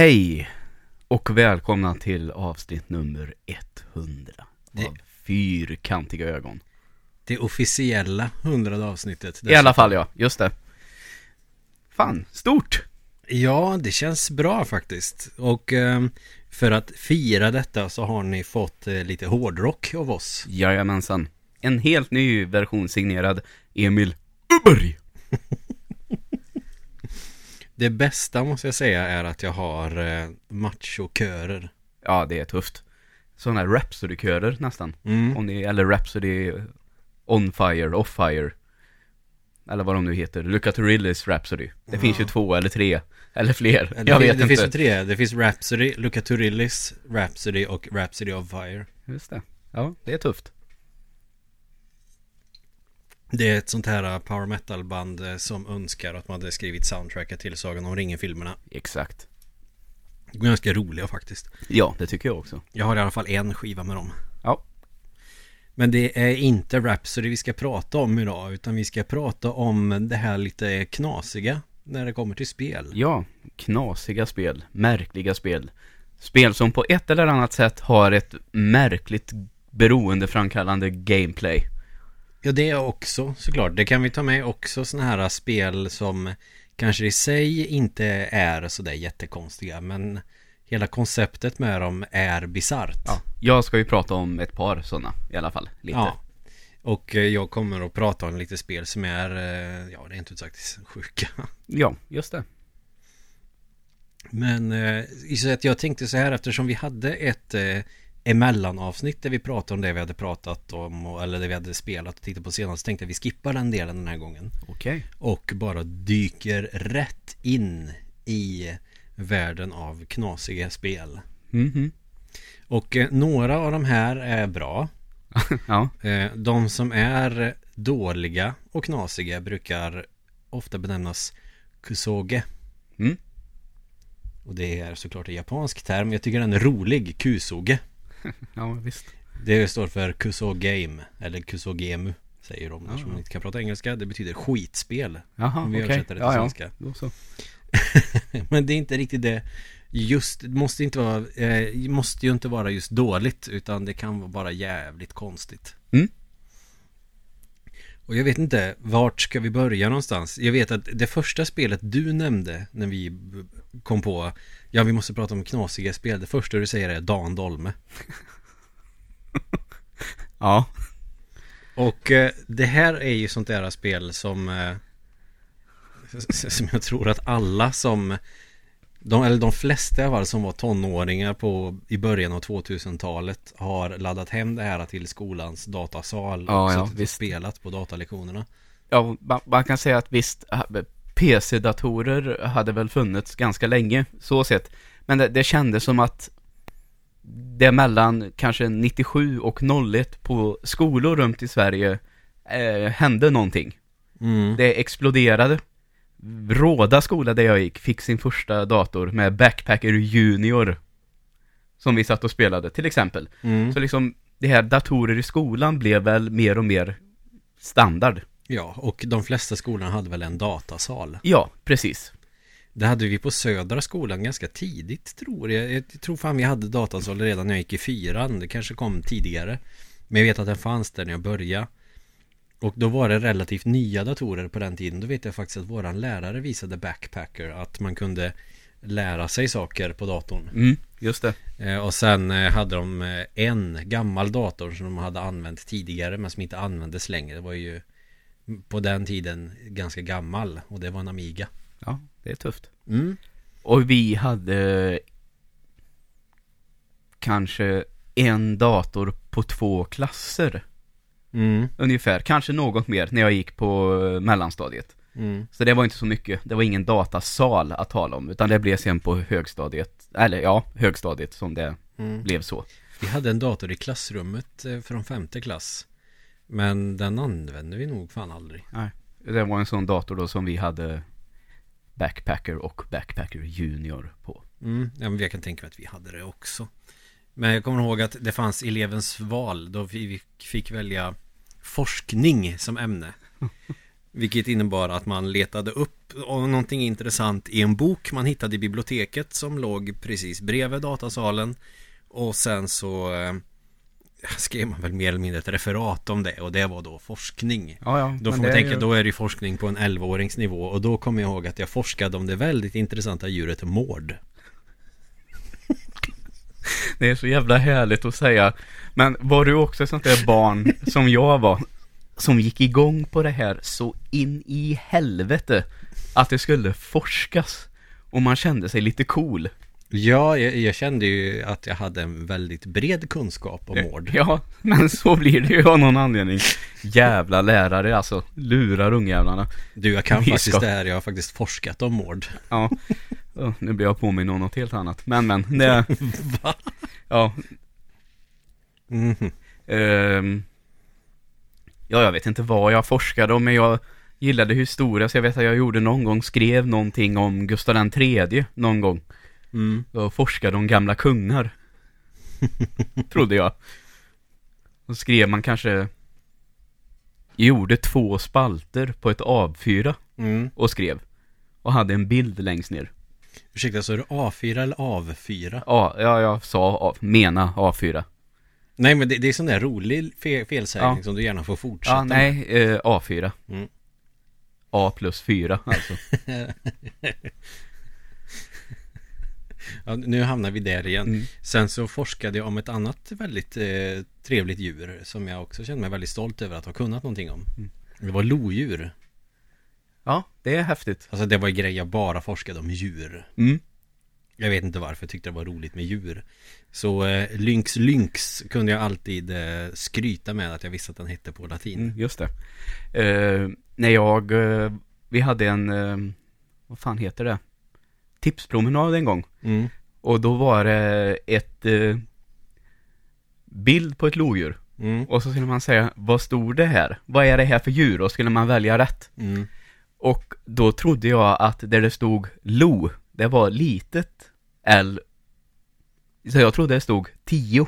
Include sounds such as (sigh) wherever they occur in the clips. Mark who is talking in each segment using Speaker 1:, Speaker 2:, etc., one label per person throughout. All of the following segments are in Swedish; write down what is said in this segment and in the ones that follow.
Speaker 1: Hej och välkomna till avsnitt nummer 100
Speaker 2: Det-
Speaker 1: av Fyrkantiga ögon.
Speaker 2: Det officiella hundrade avsnittet.
Speaker 1: I alla fall ja, just det. Fan, stort!
Speaker 2: Ja, det känns bra faktiskt. Och ehm, för att fira detta så har ni fått eh, lite hårdrock av oss.
Speaker 1: Jajamensan. En helt ny version signerad Emil Uberg. (laughs)
Speaker 2: Det bästa måste jag säga är att jag har eh, machokörer.
Speaker 1: Ja, det är tufft. Sådana här Rhapsody-körer nästan.
Speaker 2: Mm.
Speaker 1: Om ni, eller Rhapsody On Fire, Off Fire. Eller vad de nu heter. Luca Turillis Rhapsody. Det
Speaker 2: Ja.
Speaker 1: finns ju två eller tre. Eller fler.
Speaker 2: Det,
Speaker 1: Jag vet
Speaker 2: det
Speaker 1: inte.
Speaker 2: finns ju tre. Det finns Rhapsody, Luca Turillis, Rhapsody och Rhapsody of Fire.
Speaker 1: Just det. Ja, det är tufft.
Speaker 2: Det är ett sånt här eh, power metal band eh, som önskar att man hade skrivit soundtracket till Sagan om ringen-filmerna.
Speaker 1: Exakt.
Speaker 2: Ganska roliga faktiskt.
Speaker 1: Ja, det tycker jag också.
Speaker 2: Jag har i alla fall en skiva med dem.
Speaker 1: Ja.
Speaker 2: Men det är inte Rhapsody vi ska prata om idag utan vi ska prata om det här lite knasiga när det kommer till spel.
Speaker 1: Ja, knasiga spel, märkliga spel. Spel som på ett eller annat sätt har ett märkligt beroendeframkallande gameplay.
Speaker 2: Ja det är också såklart. Det kan vi ta med också sådana här spel som kanske i sig inte är sådär jättekonstiga men hela konceptet med dem är bisarrt.
Speaker 1: Ja, jag ska ju prata om ett par sådana i alla fall, lite.
Speaker 2: Ja. Och eh, jag kommer att prata om lite spel som är, eh, ja rent ut sagt sjuka. (laughs)
Speaker 1: Ja, just det.
Speaker 2: Men eh, så att jag tänkte så här eftersom vi hade ett emellanavsnitt där vi pratade om det vi hade pratat om och, eller det vi hade spelat och tittat på senast tänkte jag vi skippar den delen den här gången
Speaker 1: Okej.
Speaker 2: och bara dyker rätt in i världen av knasiga spel.
Speaker 1: Mhm.
Speaker 2: Och eh, några av de här är bra. (laughs)
Speaker 1: Ja,
Speaker 2: Eh, de som är dåliga och knasiga brukar ofta benämnas kusoge.
Speaker 1: Mm.
Speaker 2: Och det är såklart en japansk term. Jag tycker den är rolig. Kusoge. (laughs)
Speaker 1: ja visst.
Speaker 2: Det står för kusogame. Eller kusogemu. Säger de
Speaker 1: Ja,
Speaker 2: eftersom
Speaker 1: ja.
Speaker 2: de inte kan prata engelska. Det betyder skitspel.
Speaker 1: Jaha, okej.
Speaker 2: översätter det till
Speaker 1: Ja, ja.
Speaker 2: svenska.
Speaker 1: Då så. (laughs)
Speaker 2: Men det är inte riktigt det. Just, det måste inte vara, eh, måste ju inte vara just dåligt. Utan det kan vara bara jävligt konstigt.
Speaker 1: Mm.
Speaker 2: Och jag vet inte, vart ska vi börja någonstans? Jag vet att det första spelet du nämnde när vi kom på Ja, vi måste prata om knasiga spel. Det första du säger är Dan Dolme. (laughs)
Speaker 1: Ja.
Speaker 2: Och eh, det här är ju sånt där spel som eh, (laughs) Som jag tror att alla som de, Eller de flesta i alla fall som var tonåringar på I början av 2000-talet Har laddat hem det här till skolans datasal
Speaker 1: Ja,
Speaker 2: och
Speaker 1: ja,
Speaker 2: spelat på datalektionerna
Speaker 1: Ja, man, man kan säga att visst, PC-datorer hade väl funnits ganska länge, så sett. Men det, det kändes som att det mellan kanske 97 och 01 på skolor runt i Sverige eh, hände någonting.
Speaker 2: mm.
Speaker 1: Det exploderade. Råda skola där jag gick fick sin första dator med Backpacker Junior. Som vi satt och spelade, till exempel.
Speaker 2: Mm.
Speaker 1: Så liksom, det här datorer i skolan blev väl mer och mer standard.
Speaker 2: Ja, och de flesta skolorna hade väl en datasal
Speaker 1: Ja, precis.
Speaker 2: Det hade vi på Södra skolan ganska tidigt tror jag. Jag tror fan vi hade datasal redan när jag gick i fyran. Det kanske kom tidigare. Men jag vet att den fanns där när jag började. Och då var det relativt nya datorer på den tiden. Då vet jag faktiskt att våran lärare visade Backpacker. Att man kunde lära sig saker på datorn.
Speaker 1: Mm, just det.
Speaker 2: Eh, och sen eh, hade de eh, en gammal dator som de hade använt tidigare men som inte användes längre. Det var ju på den tiden ganska gammal. Och det var en Amiga.
Speaker 1: Ja, det är tufft.
Speaker 2: Mm.
Speaker 1: Och vi hade kanske en dator på två klasser.
Speaker 2: Mm.
Speaker 1: Ungefär, kanske något mer när jag gick på eh, mellanstadiet.
Speaker 2: Mm.
Speaker 1: Så det var inte så mycket, det var ingen datasal att tala om, utan det blev sen på högstadiet, eller ja, högstadiet som det
Speaker 2: Mm.
Speaker 1: blev så.
Speaker 2: Vi hade en dator i klassrummet eh, från femte klass. Men den använde vi nog fan aldrig.
Speaker 1: Det var en sån dator då som vi hade Backpacker och Backpacker Junior på.
Speaker 2: Mm. Ja, men jag kan tänka mig att vi hade det också. Men jag kommer ihåg att det fanns elevens val. Då vi fick välja forskning som ämne. (laughs) Vilket innebar att man letade upp någonting intressant i en bok man hittade i biblioteket som låg precis bredvid datasalen. Och sen så eh, skrev man väl mer eller mindre ett referat om det och det var då forskning.
Speaker 1: Ja, ja.
Speaker 2: Då får man tänka,
Speaker 1: ju-
Speaker 2: då är det forskning på en 11-årings nivå och då kommer jag ihåg att jag forskade om det väldigt intressanta djuret mård. (laughs)
Speaker 1: Det är så jävla härligt att säga. Men var du också sånt där barn som jag var? Som gick igång på det här så in i helvete. Att det skulle forskas. Och man kände sig lite cool.
Speaker 2: Ja, jag, jag kände ju att jag hade en väldigt bred kunskap om mård. (laughs)
Speaker 1: Ja, men så blir det ju av någon anledning. Jävla lärare alltså. Lurar ungjävlarna.
Speaker 2: Du, jag kan
Speaker 1: Vi
Speaker 2: faktiskt det här. Jag har faktiskt forskat om mård.
Speaker 1: Ja. (laughs) Ja, Nu blir jag påminn om något helt annat. Men men, det... (laughs)
Speaker 2: Va?
Speaker 1: Ja,
Speaker 2: Mhm.
Speaker 1: Ehm, ja, jag vet inte vad jag forskade om, men jag gillade historia, så jag vet att jag gjorde någon gång, skrev någonting om Gustav den tredje någon gång.
Speaker 2: Mm.
Speaker 1: Jag forskade om gamla kungar. (laughs) Trodde jag. Och skrev man kanske, gjorde två spalter på ett A4
Speaker 2: Mm.
Speaker 1: och skrev. Och hade en bild längst ner.
Speaker 2: Ursäkta, så är det A4 eller AV4?
Speaker 1: Ja, ja jag sa A, mena A4.
Speaker 2: Nej, men det, det är sån där rolig fe, felsägning
Speaker 1: Ja.
Speaker 2: som du gärna får fortsätta
Speaker 1: Ja, nej, eh, A4.
Speaker 2: Mm.
Speaker 1: A plus 4 alltså. (laughs)
Speaker 2: Ja, nu hamnar vi där igen.
Speaker 1: Mm.
Speaker 2: Sen så forskade jag om ett annat väldigt eh, trevligt djur som jag också kände mig väldigt stolt över att ha kunnat någonting om.
Speaker 1: Mm.
Speaker 2: Det var lodjur.
Speaker 1: Ja, det är häftigt.
Speaker 2: Alltså det var en grej jag bara forskade om djur.
Speaker 1: Mm.
Speaker 2: Jag vet inte varför jag tyckte det var roligt med djur. Så eh, Lynx Lynx kunde jag alltid eh, skryta med att jag visste att den hette på latin.
Speaker 1: Mm, just det. Eh, när jag, eh, vi hade en, eh, vad fan heter det? Tipspromenad en gång.
Speaker 2: Mm.
Speaker 1: Och då var det ett eh, bild på ett lodjur.
Speaker 2: Mm.
Speaker 1: Och så skulle man säga, vad stod det här? Vad är det här för djur? Och skulle man välja rätt.
Speaker 2: Mm.
Speaker 1: Och då trodde jag att där det stod lo, det var litet L. Så jag trodde det stod tio.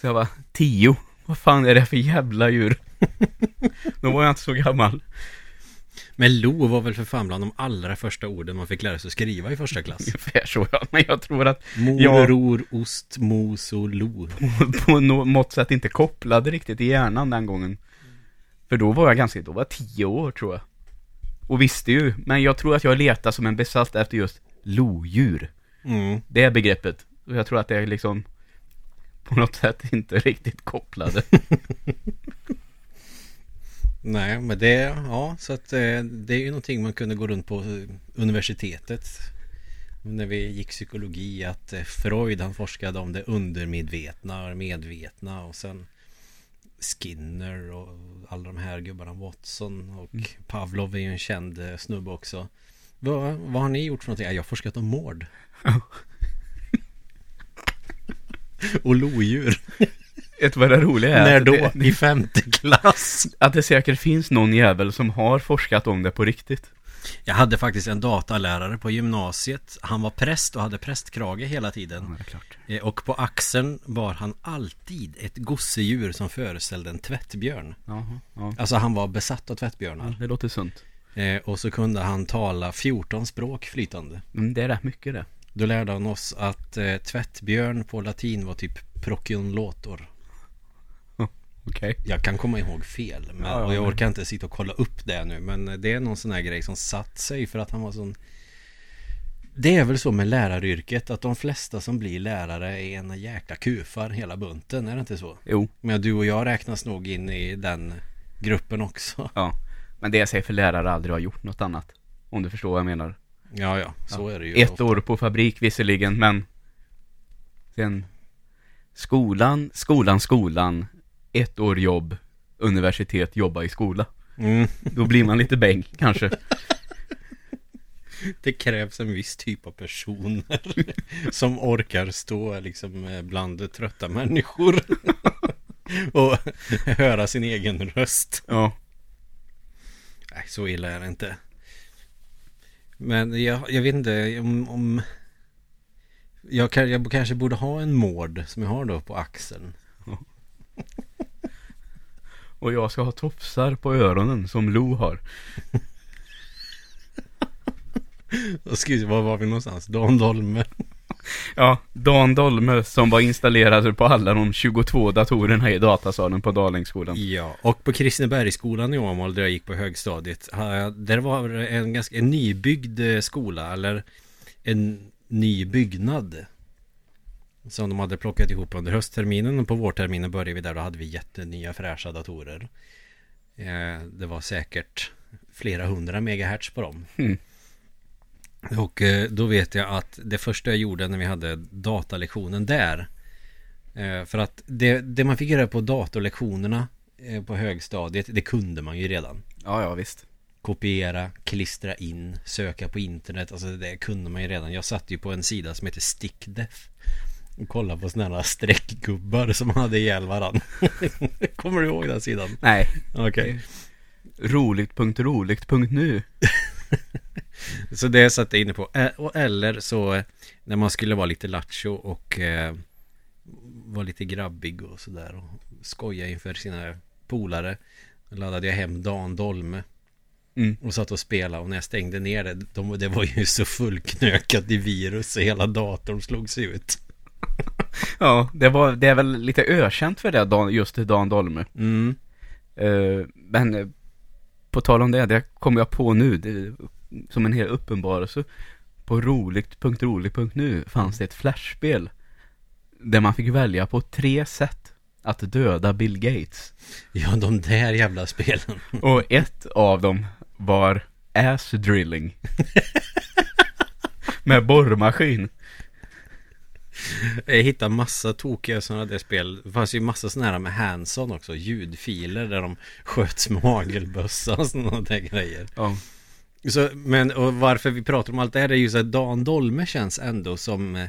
Speaker 1: Så jag var tio. Vad fan är det för jävla djur? (laughs) då var jag inte så gammal.
Speaker 2: Men lo var väl för fan bland de allra första orden man fick lära sig att skriva i första klass.
Speaker 1: Ungefär så ja. Men jag tror att
Speaker 2: Mor,
Speaker 1: Ja.
Speaker 2: ror, ost, mos och lo. (laughs)
Speaker 1: på något sätt inte kopplade riktigt i hjärnan den gången. För då var jag ganska, då var jag tio år tror jag. Och visste ju, men jag tror att jag letade som en besatt efter just lodjur.
Speaker 2: Mm.
Speaker 1: Det är begreppet. Och jag tror att det är liksom på något sätt inte riktigt kopplade. (laughs)
Speaker 2: Nej, men det, ja, så att eh, det är ju någonting man kunde gå runt på eh, universitetet. När vi gick psykologi att eh, Freud han forskade om det undermedvetna och medvetna och sen Skinner och alla de här gubbarna Watson och Pavlov är ju en känd eh, snubbe också. Vad, vad har ni gjort för någonting? Ja, Jag har forskat om mord. (laughs) och lodjur.
Speaker 1: Vet du vad det roliga är?
Speaker 2: När då?
Speaker 1: Det,
Speaker 2: I femte klass?
Speaker 1: att det säkert finns någon jävel som har forskat om det på riktigt.
Speaker 2: Jag hade faktiskt en datalärare på gymnasiet. Han var präst och hade prästkrage hela
Speaker 1: Ja,
Speaker 2: tiden.
Speaker 1: klart.
Speaker 2: Eh, Och på axeln bar han alltid ett gosedjur som föreställde en tvättbjörn.
Speaker 1: Jaha, ja.
Speaker 2: Alltså han var besatt av
Speaker 1: ja.
Speaker 2: tvättbjörnar.
Speaker 1: Det låter sunt.
Speaker 2: Eh, Och så kunde han tala 14 språk flytande.
Speaker 1: Men det är rätt mycket det.
Speaker 2: Då lärde han oss att eh, tvättbjörn på latin var typ prokion
Speaker 1: Okej.
Speaker 2: Jag kan komma ihåg fel men,
Speaker 1: Ja, ja,
Speaker 2: och jag orkar inte sitta och kolla upp det nu Men det är någon sån här grej som satt sig för att han var sån Det är väl så med läraryrket att de flesta som blir lärare är ena jäkla kufar hela bunten, är det inte så?
Speaker 1: Jo,
Speaker 2: Men du och jag räknas nog in i den gruppen också
Speaker 1: ja. Men det säger för lärare aldrig har gjort något annat. Om du förstår vad jag menar.
Speaker 2: Ja, ja, så är det ju
Speaker 1: Ett
Speaker 2: ofta.
Speaker 1: år på fabrik visserligen, men sen skolan, skolan, skolan, ett år jobb, universitet, jobba i skola.
Speaker 2: mm.
Speaker 1: Då blir man lite bänk kanske.
Speaker 2: Det krävs en viss typ av personer (laughs) Som orkar stå liksom bland trötta människor (laughs) Och höra sin egen röst
Speaker 1: Ja.
Speaker 2: Nej, så illa är det inte. Men jag, jag vet inte om... om jag, kan, jag kanske borde ha en mård som jag har då på axeln.
Speaker 1: Och jag ska ha tofsar på öronen som Lo har. (laughs)
Speaker 2: Skrev, var var vi någonstans? Dan Dolme. (laughs)
Speaker 1: Ja, Dan Dolme som var installerade på alla de 22 datorerna i datasalen på Dalingskolan.
Speaker 2: Ja, och på Kristinebergsskolan i Åmål där jag gick på högstadiet. Där var en ganska en nybyggd eh, skola, eller en ny byggnad. Som de hade plockat ihop under höstterminen och på vårterminen började vi där. Då hade vi jättenya fräscha datorer. Eh, det var säkert flera hundra megahertz på dem.
Speaker 1: Mm.
Speaker 2: Och eh, då vet jag att det första jag gjorde när vi hade datalektionen där. eh, För att det, det man fick göra på datorlektionerna eh, på högstadiet, det kunde man ju redan.
Speaker 1: Ja, ja, visst.
Speaker 2: Kopiera, klistra in, söka på internet, alltså det kunde man ju redan. Jag satt ju på en sida som heter StickDef. Och kollade på sådana här streckgubbar som hade ihjäl varandra. (laughs) Kommer du ihåg den sidan?
Speaker 1: Nej.
Speaker 2: Okej.
Speaker 1: Roligt.roligt.nu. (laughs)
Speaker 2: Så det satt jag inne på. Eller så eh, när man skulle vara lite lattjo och eh, vara lite grabbig och sådär och skoja inför sina polare. Laddade jag hem Dan Dolme
Speaker 1: Mm.
Speaker 2: och satt och spelade och när jag stängde ner det, de, det var ju så fullknökat i virus så hela datorn slogs ut. (laughs)
Speaker 1: Ja, det, var, det är väl lite ökänt för det, just Dan Dolme.
Speaker 2: Mm.
Speaker 1: Eh, men eh, på tal om det, det kommer jag på nu, det, som en hel uppenbarelse. På roligt.roligt.nu fanns det ett flashspel. Där man fick välja på tre sätt att döda Bill Gates.
Speaker 2: Ja, de där jävla spelen. (laughs)
Speaker 1: Och ett av dem var ass drilling. (laughs) Med borrmaskin.
Speaker 2: Jag hittade massa tokiga sådana där spel. Det fanns ju massa sådana här med Hanson också. Ljudfiler där de sköts med hagelbössa och sådana där grejer.
Speaker 1: Ja.
Speaker 2: Så, men och varför vi pratar om allt det här är ju så att Dan Dolme känns ändå som eh,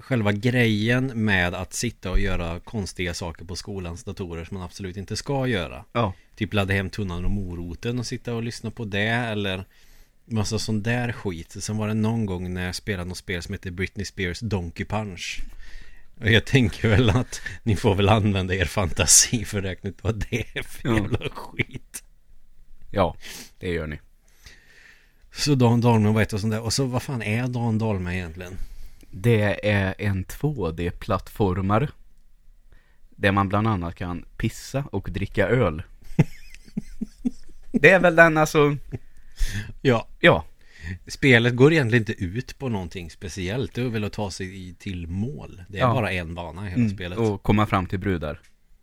Speaker 2: själva grejen med att sitta och göra konstiga saker på skolans datorer som man absolut inte ska göra.
Speaker 1: Ja.
Speaker 2: Typ ladda hem tunnan och moroten och sitta och lyssna på det eller massa sån där skit. Sen var det någon gång när jag spelade något spel som heter Britney Spears Donkey Punch. Och jag tänker väl att ni får väl använda er fantasi för att räkna ut vad det är för
Speaker 1: Ja.
Speaker 2: jävla skit.
Speaker 1: Ja, det gör ni.
Speaker 2: Så Dan Dahlman var ett och sånt där. Och så vad fan är Dan Dahlman egentligen?
Speaker 1: Det är en 2D-plattformare. Där man bland annat kan pissa och dricka öl. (laughs) Det är väl den alltså,
Speaker 2: Ja,
Speaker 1: ja,
Speaker 2: spelet går egentligen inte ut på någonting speciellt. Det är väl att ta sig till mål. Det är
Speaker 1: Ja.
Speaker 2: bara en bana i hela
Speaker 1: mm,
Speaker 2: spelet.
Speaker 1: och komma fram till brudar.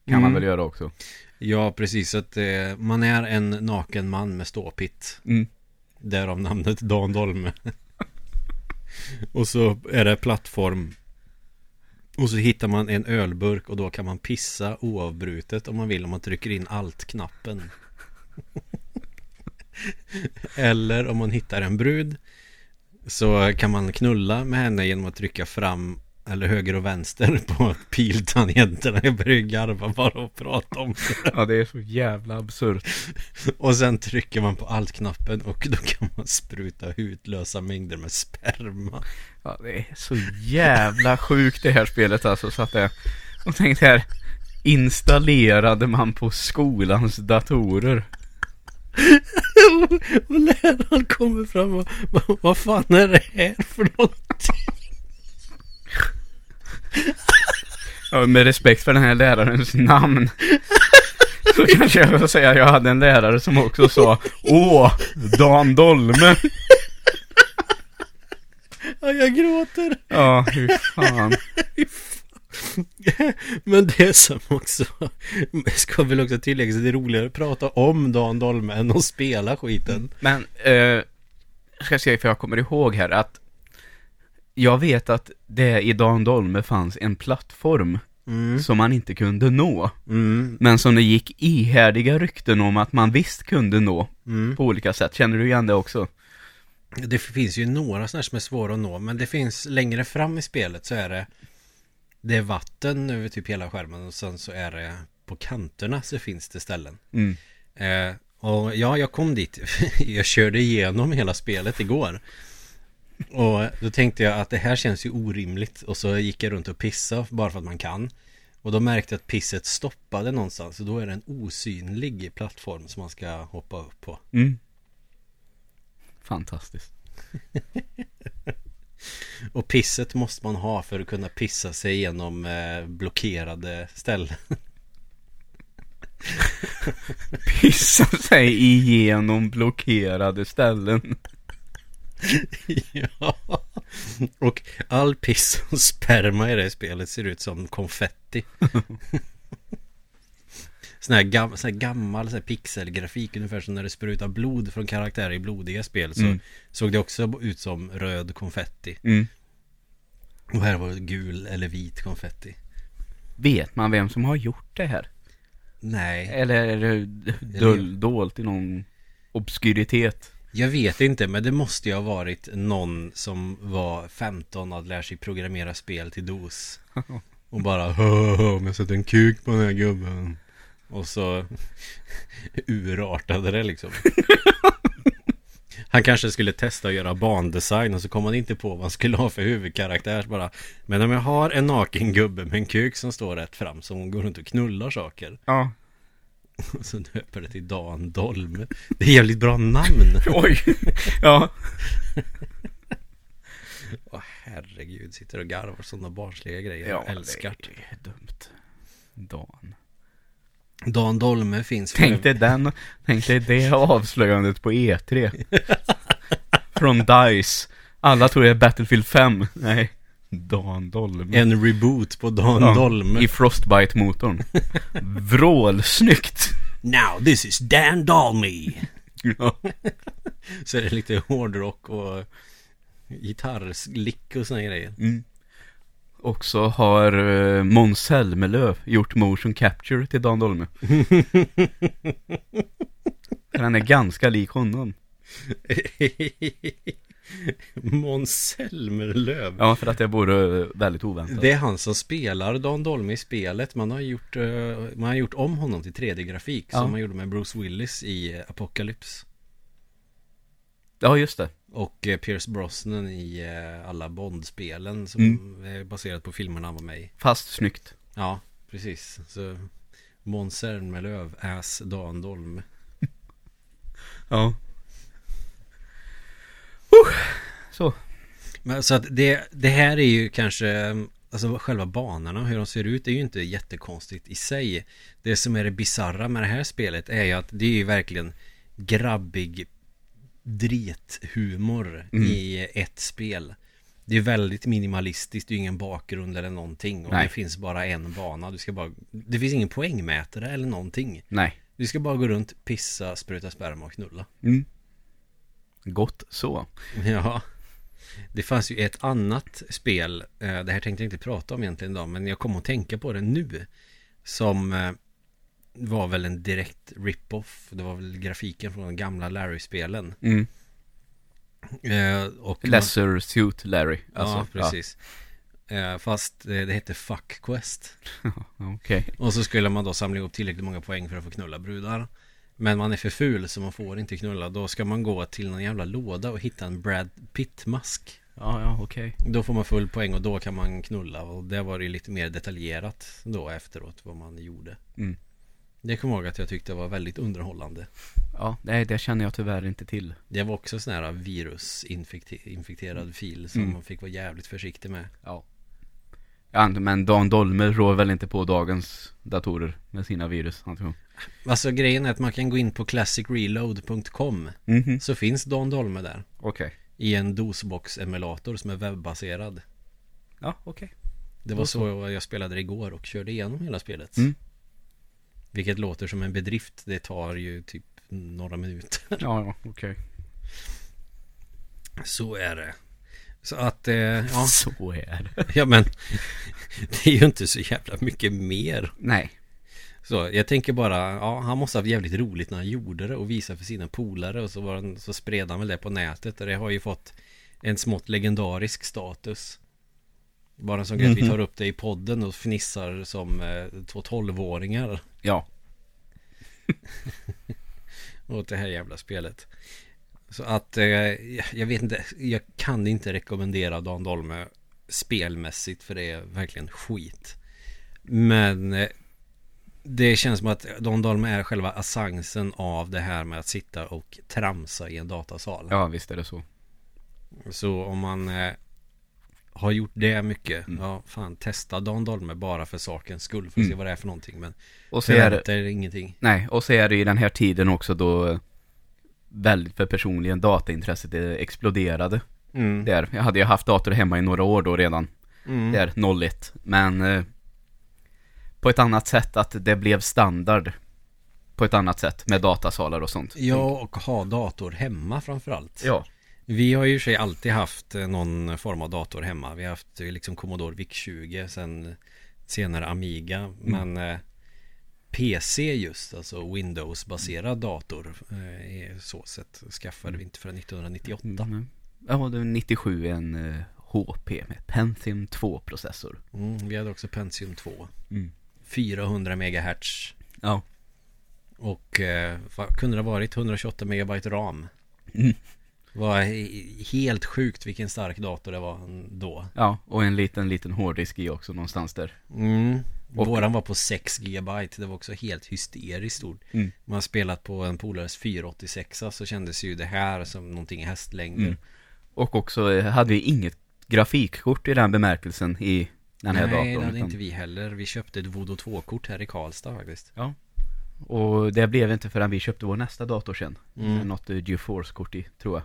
Speaker 1: Kan
Speaker 2: Mm.
Speaker 1: man väl göra också.
Speaker 2: Ja, precis. Att eh, man är en naken man med ståpitt.
Speaker 1: Mm.
Speaker 2: Därav namnet Dan Dolme. (laughs) och så är det plattform. Och så hittar man en ölburk och då kan man pissa oavbrutet om man vill om man trycker in alt-knappen. (laughs) Eller om man hittar en brud så kan man knulla med henne genom att trycka fram eller höger och vänster på piltangenterna. Jag börjar garva bara och prata om det.
Speaker 1: Ja, det är så jävla absurt.
Speaker 2: Och sen trycker man på alt-knappen och då kan man spruta utlösa mängder med sperma.
Speaker 1: Ja, det är så jävla sjukt det här spelet alltså. Så att och tänkte här, installerade man på skolans datorer. (laughs)
Speaker 2: och läraren kommer fram och vad, fan är det här för någonting?
Speaker 1: Ja, med respekt för den här lärarens namn. Så kanske jag vill säga att jag hade en lärare som också sa Åh, Dan Dolme.
Speaker 2: Ja, jag gråter.
Speaker 1: Ja, hur fan. (laughs)
Speaker 2: Men det som också ska väl också tilläggas att det är roligare att prata om Dan Dolme än att spela skiten.
Speaker 1: Men, eh, ska se för jag kommer ihåg här att jag vet att det i Dan Dolme fanns en plattform
Speaker 2: Mm.
Speaker 1: som man inte kunde nå.
Speaker 2: Mm.
Speaker 1: Men som det gick ihärdiga rykten om att man visst kunde nå
Speaker 2: Mm.
Speaker 1: på olika sätt. Känner du igen det också?
Speaker 2: Det finns ju några sådana som är svåra att nå Men det finns längre fram i spelet så är det Det är vatten över typ hela skärmen och sen så är det På kanterna så finns det ställen.
Speaker 1: Mm.
Speaker 2: eh, Och ja, jag kom dit. (laughs) Jag körde igenom hela spelet igår. Och då tänkte jag att det här känns ju orimligt. Och så gick jag runt och pissade bara för att man kan. Och då märkte jag att pisset stoppade någonstans. Och då är det en osynlig plattform som man ska hoppa upp på.
Speaker 1: Mm. Fantastiskt. (laughs)
Speaker 2: Och pisset måste man ha för att kunna pissa sig igenom eh, blockerade ställen. (laughs)
Speaker 1: Pissa sig igenom blockerade ställen. (laughs)
Speaker 2: ja. Och all piss och sperma i det spelet ser ut som konfetti. (laughs) Sån här, gam, sån här gammal sån här pixelgrafik Ungefär som när det sprutar blod från karaktärer i blodiga spel Så
Speaker 1: Mm.
Speaker 2: såg det också ut som röd konfetti
Speaker 1: Mm.
Speaker 2: Och här var det gul eller vit konfetti
Speaker 1: Vet man vem som har gjort det här?
Speaker 2: Nej
Speaker 1: Eller är det dol- dolt i någon obskyritet?
Speaker 2: Jag vet inte men det måste ju ha varit någon som var 15 och lärt sig programmera spel till DOS (laughs) Och bara "Haha, om jag sätter en kuk på den här gubben Och så (laughs) urartade det liksom Han kanske skulle testa att göra bandesign och så kom han inte på vad han skulle ha för huvudkaraktär bara Men om jag har en naken gubbe med en kuk som står rätt fram som går runt och knullar saker
Speaker 1: Ja. (laughs)
Speaker 2: Och så döper det till Dan Dolme Det är jävligt bra namn (laughs)
Speaker 1: Oj. Ja.
Speaker 2: Åh herregud, sitter och garvar sådana barnsliga grejer
Speaker 1: Ja,
Speaker 2: Jag älskar det
Speaker 1: är dumt. Dan.
Speaker 2: Dan Dolme finns
Speaker 1: Tänk dig den, tänk dig det avslöjandet på E3. (laughs) Från DICE. Alla tror det är Battlefield 5. Nej. Dan Dolme.
Speaker 2: En reboot på Dan
Speaker 1: Ja,
Speaker 2: Dolme
Speaker 1: I Frostbite-motorn. Vrålsnyggt.
Speaker 2: Now this is Dan Dolme
Speaker 1: Ja. (laughs)
Speaker 2: Så är det lite hårdrock och gitarrslick och såna grejer
Speaker 1: Mm. Och så har uh, Måns Zelmerlöw gjort motion capture till Dan Dolme. (laughs) Han är ganska lik honom. (laughs)
Speaker 2: Måns Zelmerlöw
Speaker 1: Ja, för att det vore väldigt oväntat.
Speaker 2: Det är han som spelar Dan Dolme i spelet Man har gjort, eh, man har gjort om honom till 3D-grafik
Speaker 1: Ja.
Speaker 2: Som man gjorde med Bruce Willis i eh, Apocalypse
Speaker 1: Ja, just det.
Speaker 2: Och eh, Pierce Brosnan i eh, alla Bond-spelen Som
Speaker 1: Mm.
Speaker 2: är baserat på filmerna han var med i
Speaker 1: Fast snyggt.
Speaker 2: Ja, precis Så Måns Zelmerlöw, Ass Dan Dolme (laughs)
Speaker 1: Ja. Uh, så.
Speaker 2: Men så att det, det här är ju kanske Alltså själva banorna, hur de ser ut är ju inte jättekonstigt i sig Det som är det bizarra med det här spelet är ju att det är ju verkligen grabbig drithumor
Speaker 1: Mm.
Speaker 2: i ett spel Det är väldigt minimalistiskt, det är ingen bakgrund eller någonting och
Speaker 1: Nej.
Speaker 2: det finns bara en bana Du ska bara Det finns ingen poängmätare eller någonting
Speaker 1: Nej.
Speaker 2: Du ska bara gå runt, pissa, spruta sperma och knulla
Speaker 1: Mm. Gott så.
Speaker 2: Ja Det fanns ju ett annat spel eh, Det här tänkte jag inte prata om egentligen idag Men jag kom att tänka på det nu Som eh, Var väl en direkt rip-off Det var väl grafiken från de gamla Larry-spelen
Speaker 1: Mm.
Speaker 2: eh, och man-
Speaker 1: Lesser suit Larry. Alltså,
Speaker 2: Ja, precis eh, Fast eh, det hette Fuck Quest
Speaker 1: Ja, (laughs) Okej.
Speaker 2: Och så skulle man då samla ihop tillräckligt många poäng för att få knulla brudar Men man är för ful så man får inte knulla Då ska man gå till någon jävla låda och hitta en Brad Pitt-mask
Speaker 1: Ja, ja, okej.
Speaker 2: Då får man full poäng och då kan man knulla och det var ju lite mer detaljerat då efteråt vad man gjorde.
Speaker 1: Mm.
Speaker 2: Det kommer jag ihåg att jag tyckte var väldigt underhållande.
Speaker 1: Ja, nej, det känner jag tyvärr inte till.
Speaker 2: Det var också sån här virusinfekterad fil som
Speaker 1: Mm.
Speaker 2: man fick vara jävligt försiktig med.
Speaker 1: Ja. ja men Dan Dolmer rår väl inte på dagens datorer med sina virus, antar jag.
Speaker 2: Alltså grejen är att man kan gå in på classicreload.com
Speaker 1: Mhm.
Speaker 2: så finns Dan Dolme där.
Speaker 1: Okej.
Speaker 2: I en DOSBox-emulator som är webbaserad.
Speaker 1: Ja, okej.
Speaker 2: Det var så jag spelade igår och körde igenom hela spelet.
Speaker 1: Mm.
Speaker 2: Vilket låter som en bedrift. Det tar ju typ några minuter.
Speaker 1: Ja, okej.
Speaker 2: Så är det. Så att, eh, ja. (laughs)
Speaker 1: Så är det. (laughs)
Speaker 2: ja men det är ju inte så jävla mycket mer.
Speaker 1: Nej.
Speaker 2: Så jag tänker bara, ja han måste ha haft jävligt roligt när han gjorde det och visade för sina polare och så, var han, så spred han väl det på nätet och det har ju fått en smått legendarisk status. Bara en sån grej att vi
Speaker 1: Mhm.
Speaker 2: tar upp det i podden och fnissar som eh, två tolvåringar
Speaker 1: Ja. (laughs)
Speaker 2: åt det här jävla spelet. Så att eh, jag vet inte, jag kan inte rekommendera Dan Dolme spelmässigt för det är verkligen skit. Men eh, det känns som att Don Dolme är själva essensen av det här med att sitta och tramsa i en datasal.
Speaker 1: Ja, visst är det så.
Speaker 2: Så om man eh, har gjort det mycket,
Speaker 1: Mm.
Speaker 2: ja fan testa Dan Dolme bara för sakens skull för att se
Speaker 1: Mm.
Speaker 2: vad det är för någonting. Men
Speaker 1: Och så är det,
Speaker 2: ingenting.
Speaker 1: nej, och så är det i den här tiden också då eh, väldigt för personligen dataintresset exploderade.
Speaker 2: Mm.
Speaker 1: Där. Jag hade ju haft dator hemma i några år då redan.
Speaker 2: Mm.
Speaker 1: Där, 01. Men eh, på ett annat sätt att det blev standard. På ett annat sätt med datasalar och sånt.
Speaker 2: Ja, och ha dator hemma framförallt.
Speaker 1: Ja.
Speaker 2: Vi har ju i sig alltid haft eh, någon form av dator hemma. Vi har haft eh, liksom Commodore VIC-20, sen senare Amiga. Men eh, PC just, alltså Windows-baserad dator, eh, så sett skaffade vi inte förrän 1998.
Speaker 1: Mm. Ja, det var 97 en eh, HP med Pentium 2-processor.
Speaker 2: Mm, vi hade också Pentium 2.
Speaker 1: Mm.
Speaker 2: 400 MHz.
Speaker 1: Ja.
Speaker 2: Och eh, vad kunde det ha varit? 128 megabyte ram. Var he- helt sjukt vilken stark dator det var då.
Speaker 1: Ja, och en liten, liten hårddisk i också någonstans där.
Speaker 2: Mm.
Speaker 1: Och-
Speaker 2: Våran var på 6 gigabyte. Det var också helt hysteriskt stort.
Speaker 1: Mm.
Speaker 2: Man har spelat på en polares 486 så kändes ju det här som någonting i hästlängder.
Speaker 1: Mm. Och också eh, hade vi inget grafikkort i den bemärkelsen i den här
Speaker 2: Nej,
Speaker 1: datorn.
Speaker 2: det hade
Speaker 1: utan-
Speaker 2: inte vi heller. Vi köpte ett Voodoo 2-kort här i Karlstad faktiskt.
Speaker 1: Och det blev inte förrän vi köpte vår nästa dator sen.
Speaker 2: Mm.
Speaker 1: Något eh, GeForce-kort i, tror jag.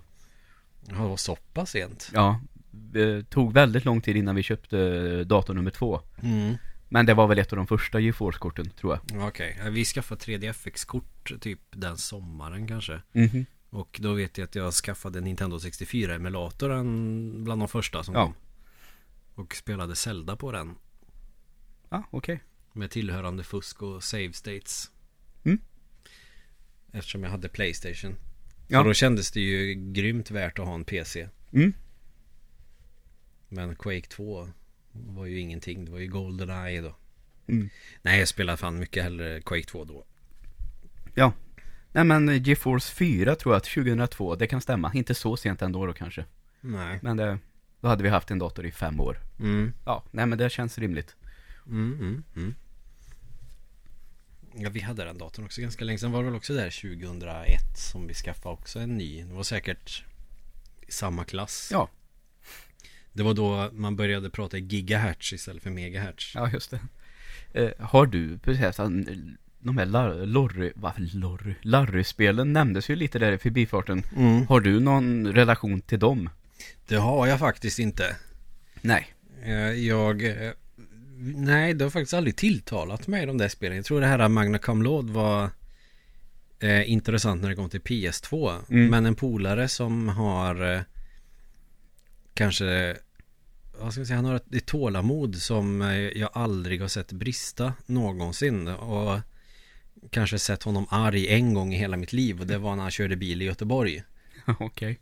Speaker 2: Ja, det var så pass sent.
Speaker 1: Ja, det tog väldigt lång tid innan vi köpte eh, dator nummer två.
Speaker 2: Mm.
Speaker 1: Men det var väl ett av de första GeForce-korten, tror jag.
Speaker 2: Okej, Ja, vi skaffade 3DFX-kort typ den sommaren kanske.
Speaker 1: Mhm.
Speaker 2: Och då vet jag att jag skaffade Nintendo 64 emulatorn bland de första som
Speaker 1: Ja.
Speaker 2: kom. Och spelade Zelda på den.
Speaker 1: Ja, okej.
Speaker 2: Med tillhörande fusk och save states.
Speaker 1: Mm.
Speaker 2: Eftersom jag hade Playstation.
Speaker 1: Ja.
Speaker 2: Så då kändes det ju grymt värt att ha en PC.
Speaker 1: Mm.
Speaker 2: Men Quake 2 var ju ingenting. Det var ju Goldeneye då.
Speaker 1: Mm.
Speaker 2: Nej, jag spelade fan mycket hellre Quake 2 då.
Speaker 1: Ja. Nej men eh, GeForce 4 tror jag att 2002, det kan stämma. Inte så sent ändå då kanske.
Speaker 2: Nej.
Speaker 1: Men det, då hade vi haft en dator i fem år.
Speaker 2: Mm.
Speaker 1: Ja, nej men det känns rimligt.
Speaker 2: Mm, mm, mm. Ja, vi hade den datorn också ganska länge. Sen var det väl också där 2001 som vi skaffade också en ny. Det var säkert samma klass.
Speaker 1: Ja.
Speaker 2: Det var då man började prata i gigahertz istället för megahertz.
Speaker 1: Ja, just det. Eh, har du, precis, så, de här Lorry, Lorry, Larry-spelen nämndes ju lite där i förbifarten.
Speaker 2: Mm.
Speaker 1: Har du någon relation till dem?
Speaker 2: Det har jag faktiskt inte.
Speaker 1: Nej.
Speaker 2: Eh, Jag... Nej, det har faktiskt aldrig tilltalat mig de där spelen. Jag tror det här Magna Cum Laude var eh, intressant när det kom till PS2.
Speaker 1: Mm.
Speaker 2: Men en polare som har eh, kanske vad ska jag säga, han har ett, ett tålamod som eh, jag aldrig har sett brista någonsin. Och kanske sett honom arg en gång i hela mitt liv och det var när han körde bil i Göteborg. (laughs)
Speaker 1: Okej.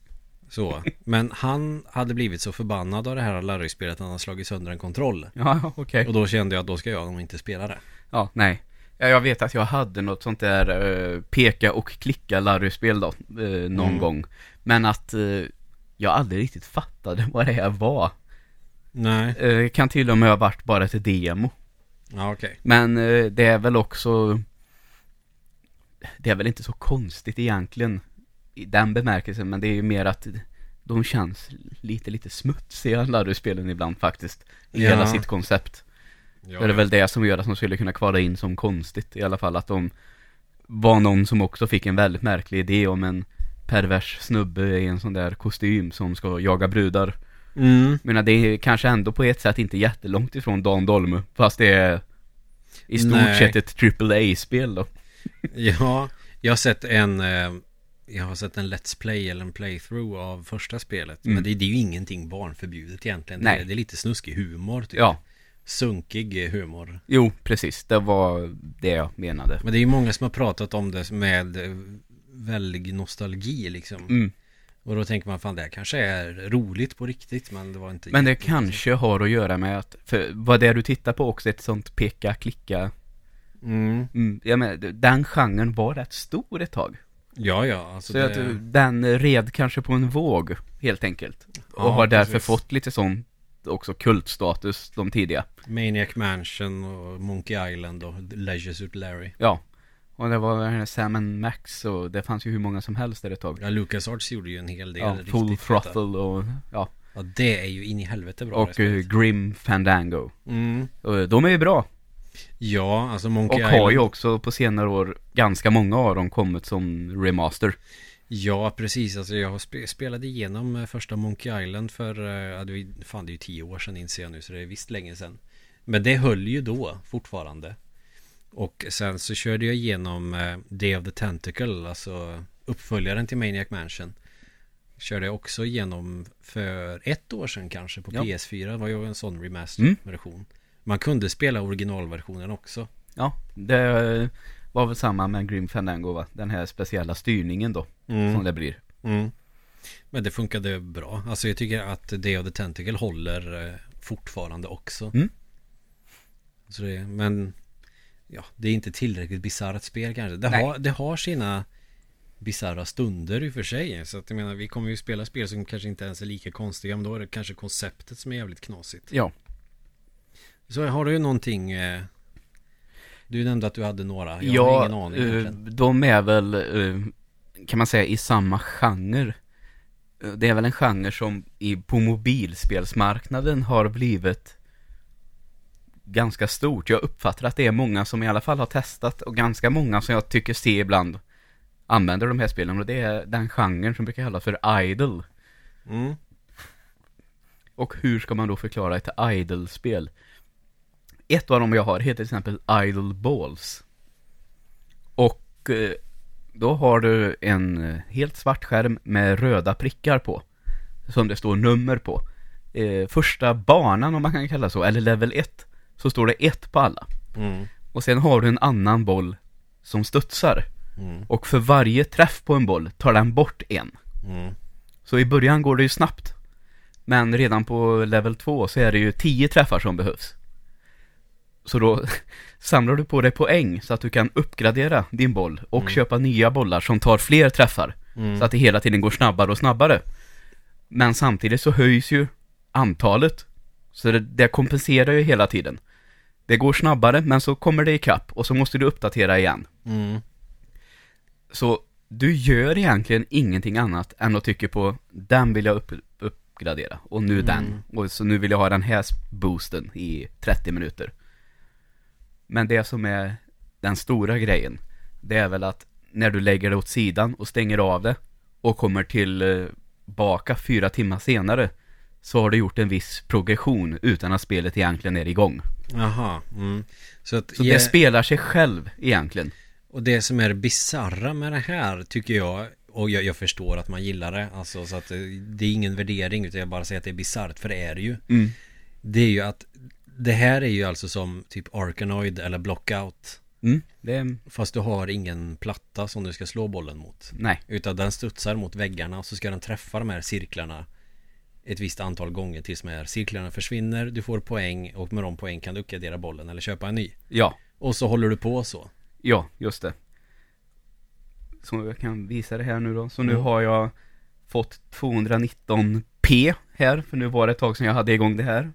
Speaker 2: Så. Men han hade blivit så förbannad av det här Larry-spelet att han har slagit sönder en kontroll.
Speaker 1: Ja, ja, okej.
Speaker 2: Och då kände jag att då ska jag nog inte spela det.
Speaker 1: Ja, nej. Ja, jag vet att jag hade något sånt där eh, peka och klicka Larry-spel då, eh, någon
Speaker 2: Mm.
Speaker 1: gång. Men att eh, jag aldrig riktigt fattade (laughs) vad det här var.
Speaker 2: Nej.
Speaker 1: Eh, kan till och med ha varit bara ett demo.
Speaker 2: Ja, okej.
Speaker 1: Men eh, det är väl också Det är väl inte så konstigt egentligen I den bemärkelsen men det är ju mer att De känns lite lite smutsiga Larry-spelen ibland faktiskt I
Speaker 2: Ja.
Speaker 1: hela sitt koncept
Speaker 2: Ja,
Speaker 1: Det är väl det som gör att de skulle kunna kvala in som konstigt i alla fall att de Var någon som också fick en väldigt märklig idé om en Pervers snubbe i en sån där kostym som ska jaga brudar
Speaker 2: Mm.
Speaker 1: menar det är kanske ändå på ett sätt inte jättelångt ifrån Dan Dolme Fast det är I stort
Speaker 2: Nej.
Speaker 1: sett ett AAA-spel då
Speaker 2: Ja, jag har sett en eh, Jag har sett en Let's Play eller en playthrough av första spelet
Speaker 1: Mm.
Speaker 2: Men det, det är ju ingenting barnförbjudet egentligen det,
Speaker 1: Nej.
Speaker 2: är- det är lite snuskig humor typ
Speaker 1: Ja,
Speaker 2: Sunkig humor
Speaker 1: jo precis Det var det jag menade
Speaker 2: Men det är ju många som har pratat om det med väldig nostalgi liksom
Speaker 1: mm.
Speaker 2: Och då tänker man fan det här kanske är roligt på riktigt men det var inte
Speaker 1: Men det kanske har att göra med att För vad det är du tittar på också ett sånt peka, klicka
Speaker 2: mm.
Speaker 1: mm. Jag menar, den genren var rätt stor ett tag
Speaker 2: Ja ja alltså
Speaker 1: Så
Speaker 2: det...
Speaker 1: att den red kanske på en våg Helt enkelt Och
Speaker 2: Ja,
Speaker 1: har därför
Speaker 2: precis.
Speaker 1: fått lite sån Också kultstatus de tidiga
Speaker 2: Maniac Mansion och Monkey Island och Leisure Suit Larry
Speaker 1: Ja Och det var Sam Max och det fanns ju hur många som helst där ett tag.
Speaker 2: Ja, LucasArts gjorde ju en hel del
Speaker 1: Ja, Full
Speaker 2: feta.
Speaker 1: Throttle och, ja.
Speaker 2: Ja, det är ju in i helvete bra
Speaker 1: Och eh. Grim Fandango.
Speaker 2: mm.
Speaker 1: Och de är ju bra.
Speaker 2: Ja, alltså Monkey
Speaker 1: Och
Speaker 2: Island.
Speaker 1: har ju också på senare år ganska många av dem kommit som remaster.
Speaker 2: Ja, precis. Alltså jag har spe spelade igenom eh, första Monkey Island för, eh, ja, det var, ju- fan det är ju tio år sedan inser jag nu, så det är visst länge sedan. Men det höll ju då fortfarande. Och sen så körde jag igenom eh, Day of the Tentacle, alltså uppföljaren till Maniac Mansion. Körde jag också igenom för ett år sedan kanske på
Speaker 1: Ja.
Speaker 2: PS4. Det var ju en sån remaster-version. Man kunde spela originalversionen också.
Speaker 1: Ja, det var väl samma med Grim Fandango va? Den här speciella styrningen då, som det blir.
Speaker 2: Mm. Men det funkade bra. Alltså jag tycker att Day of the Tentacle håller eh, fortfarande också.
Speaker 1: Mm.
Speaker 2: Så det, men ja, det är inte tillräckligt bisarrt spel kanske. Det
Speaker 1: Nej.
Speaker 2: har, det har sina bisarra stunder i och för sig. Så att jag menar, vi kommer ju spela spel som kanske inte ens är lika konstiga. Men då är det kanske konceptet som är jävligt knasigt.
Speaker 1: Ja,
Speaker 2: Så har du ju någonting eh, Du nämnde att du hade några. Jag
Speaker 1: ja
Speaker 2: har ingen aning egentligen.
Speaker 1: de är väl, eh, kan man säga, i samma genre. Det är väl en genre som i, på mobilspelsmarknaden har blivit ganska stort. Jag uppfattar att det är många som i alla fall har testat och ganska många som jag tycker ser ibland använder de här spelen och det är den genren som brukar kallas för idle.
Speaker 2: Mm.
Speaker 1: Och hur ska man då förklara ett idle-spel? Ett av dem jag har heter till exempel Idle Balls. Och eh, då har du en eh, helt svart skärm med röda prickar på. Som det står nummer på. Eh, första banan om man kan kalla så, eller level 1, så står det 1 på alla.
Speaker 2: Mm.
Speaker 1: Och sen har du en annan boll som studsar.
Speaker 2: Mm.
Speaker 1: Och för varje träff på en boll tar den bort en.
Speaker 2: Mm.
Speaker 1: Så i början går det ju snabbt. Men redan på level 2 så är det ju 10 träffar som behövs. Så då (laughs) samlar du på dig poäng så att du kan uppgradera din boll och
Speaker 2: Mm.
Speaker 1: köpa nya bollar som tar fler träffar.
Speaker 2: Mm.
Speaker 1: Så att det hela tiden går snabbare och snabbare. Men samtidigt så höjs ju antalet. Så det, det kompenserar ju hela tiden. Det går snabbare men så kommer det ikapp och så måste du uppdatera igen.
Speaker 2: Mm.
Speaker 1: Så du gör egentligen ingenting annat än att tycka på den vill jag upp, uppgradera och nu
Speaker 2: Mm.
Speaker 1: den. Och så nu vill jag ha den här boosten i 30 minuter. Men det som är den stora grejen, det är väl att när du lägger det åt sidan och stänger av det och kommer tillbaka fyra timmar senare så har du gjort en viss progression utan att spelet egentligen är igång.
Speaker 2: Jaha. Mm. Så, att
Speaker 1: Så det spelar sig själv egentligen.
Speaker 2: Och det som är bizarra med det här tycker jag Och jag, jag förstår att man gillar det Alltså så att eh, det är ingen värdering utan jag bara säger att det är bisarrt för det är det ju
Speaker 1: Mm.
Speaker 2: Det är ju att Det här är ju alltså som typ Arkanoid eller Blockout
Speaker 1: Mm, det
Speaker 2: Fast du har ingen platta som du ska slå bollen mot
Speaker 1: nej.
Speaker 2: Utan den studsar mot väggarna och så ska den träffa de här cirklarna Ett visst antal gånger tills de här cirklarna försvinner Du får poäng och med de poäng kan du uppgradera bollen eller köpa en ny
Speaker 1: Ja,
Speaker 2: Och så håller du på så
Speaker 1: Ja, just det. Så jag kan visa det här nu då. Så nu
Speaker 2: Mm.
Speaker 1: har jag fått 219p här, för nu var det ett tag sedan jag hade igång det här.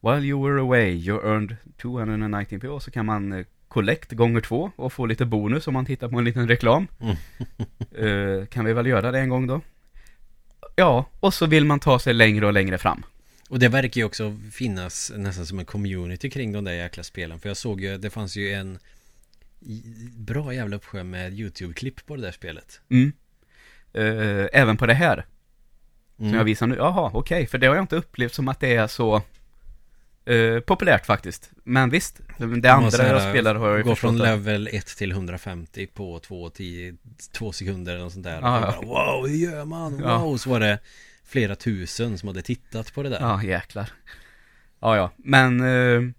Speaker 1: While you were away, you earned 219p och så kan man eh, collect gånger två och få lite bonus om man tittar på en liten reklam.
Speaker 2: Mm. (laughs)
Speaker 1: Eh, kan vi väl göra det en gång då? Ja, och så vill man ta sig längre och längre fram.
Speaker 2: Och det verkar ju också finnas nästan som en community kring de där jäkla spelen. För jag såg ju, det fanns ju en bra jävla uppsjö med YouTube-klipp på det där spelet.
Speaker 1: Mm. Eh, även på det här.
Speaker 2: Mm.
Speaker 1: Som jag visar nu. Jaha, okej. För det har jag inte upplevt som att det är så eh, populärt faktiskt. Men visst, det andra
Speaker 2: här,
Speaker 1: jag spelar har jag ju
Speaker 2: Går från level 1 till 150 på 2, 10, 2 sekunder eller något sånt där.
Speaker 1: Ja.
Speaker 2: bara, wow, hur gör man? Wow,
Speaker 1: Ja.
Speaker 2: så var det flera tusen som hade tittat på det där.
Speaker 1: Ja, jäklar. Ja, ja. Men eh,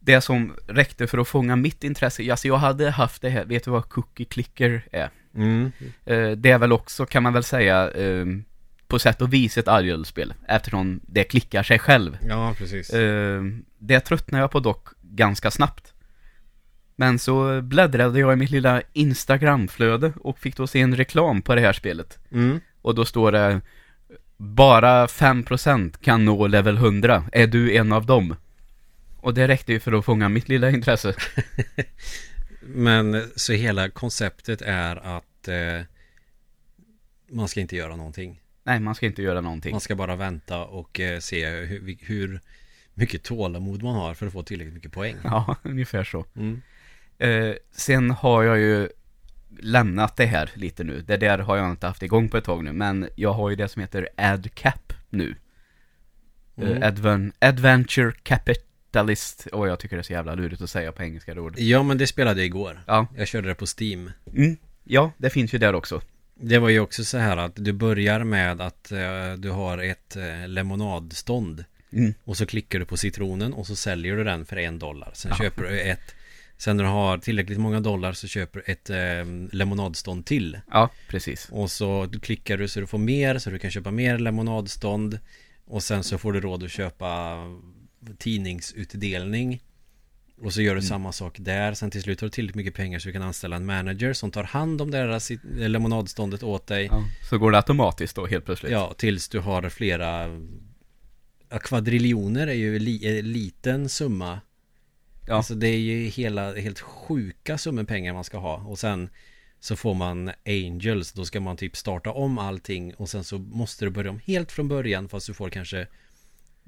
Speaker 1: det som räckte för att fånga mitt intresse, alltså jag hade haft det här, vet du vad cookie clicker är?
Speaker 2: Mm.
Speaker 1: Eh, det är väl också, kan man väl säga, eh, på sätt och vis ett Ariel-spel. Eftersom det klickar sig själv.
Speaker 2: Ja, precis.
Speaker 1: Eh, det tröttnade jag på dock ganska snabbt. Men så bläddrade jag i mitt lilla Instagram-flöde och fick då se en reklam på det här spelet.
Speaker 2: Mm.
Speaker 1: Och då står det Bara 5% kan nå level 100. Är du en av dem? Och det räckte ju för att fånga mitt lilla intresse. (laughs)
Speaker 2: Men så hela konceptet är att eh, man ska inte göra någonting.
Speaker 1: Nej, man ska inte göra någonting.
Speaker 2: Man ska bara vänta och eh, se hur, hur mycket tålamod man har för att få tillräckligt mycket poäng. (laughs)
Speaker 1: Ja, ungefär så.
Speaker 2: Mm.
Speaker 1: Eh, sen har jag ju lämnat det här lite nu. Det där har jag inte haft igång på ett tag nu. Men jag har ju det som heter AdCap nu.
Speaker 2: Mm.
Speaker 1: Eh, Adven Adventure Capitalist. Och jag tycker det är så jävla lurigt att säga på engelska ordet.
Speaker 2: Ja, men det spelade jag igår.
Speaker 1: Ja.
Speaker 2: Jag körde det på Steam.
Speaker 1: Mm. Ja, det finns ju där också.
Speaker 2: Det var ju också så här att du börjar med att eh, du har ett eh, lemonadstånd.
Speaker 1: Mm.
Speaker 2: Och så klickar du på citronen och så säljer du den för en dollar. Sen
Speaker 1: Ja.
Speaker 2: köper du ett Sen när du har tillräckligt många dollar så köper du ett eh, lemonadstånd till.
Speaker 1: Ja, precis.
Speaker 2: Och så du klickar du så du får mer så du kan köpa mer lemonadstånd. Och sen så får du råd att köpa tidningsutdelning. Och så gör du
Speaker 1: Mm.
Speaker 2: samma sak där. Sen till slut har du tillräckligt mycket pengar så du kan anställa en manager som tar hand om där sit- lemonadståndet åt dig.
Speaker 1: Ja. Så går det automatiskt då helt plötsligt.
Speaker 2: Ja, tills du har flera ja, Kvadriljoner är ju li, en liten summa
Speaker 1: Ja.
Speaker 2: Alltså det är ju hela, helt sjuka summor pengar man ska ha Och sen så får man Angels Då ska man typ starta om allting Och sen så måste du börja om helt från början Fast du får kanske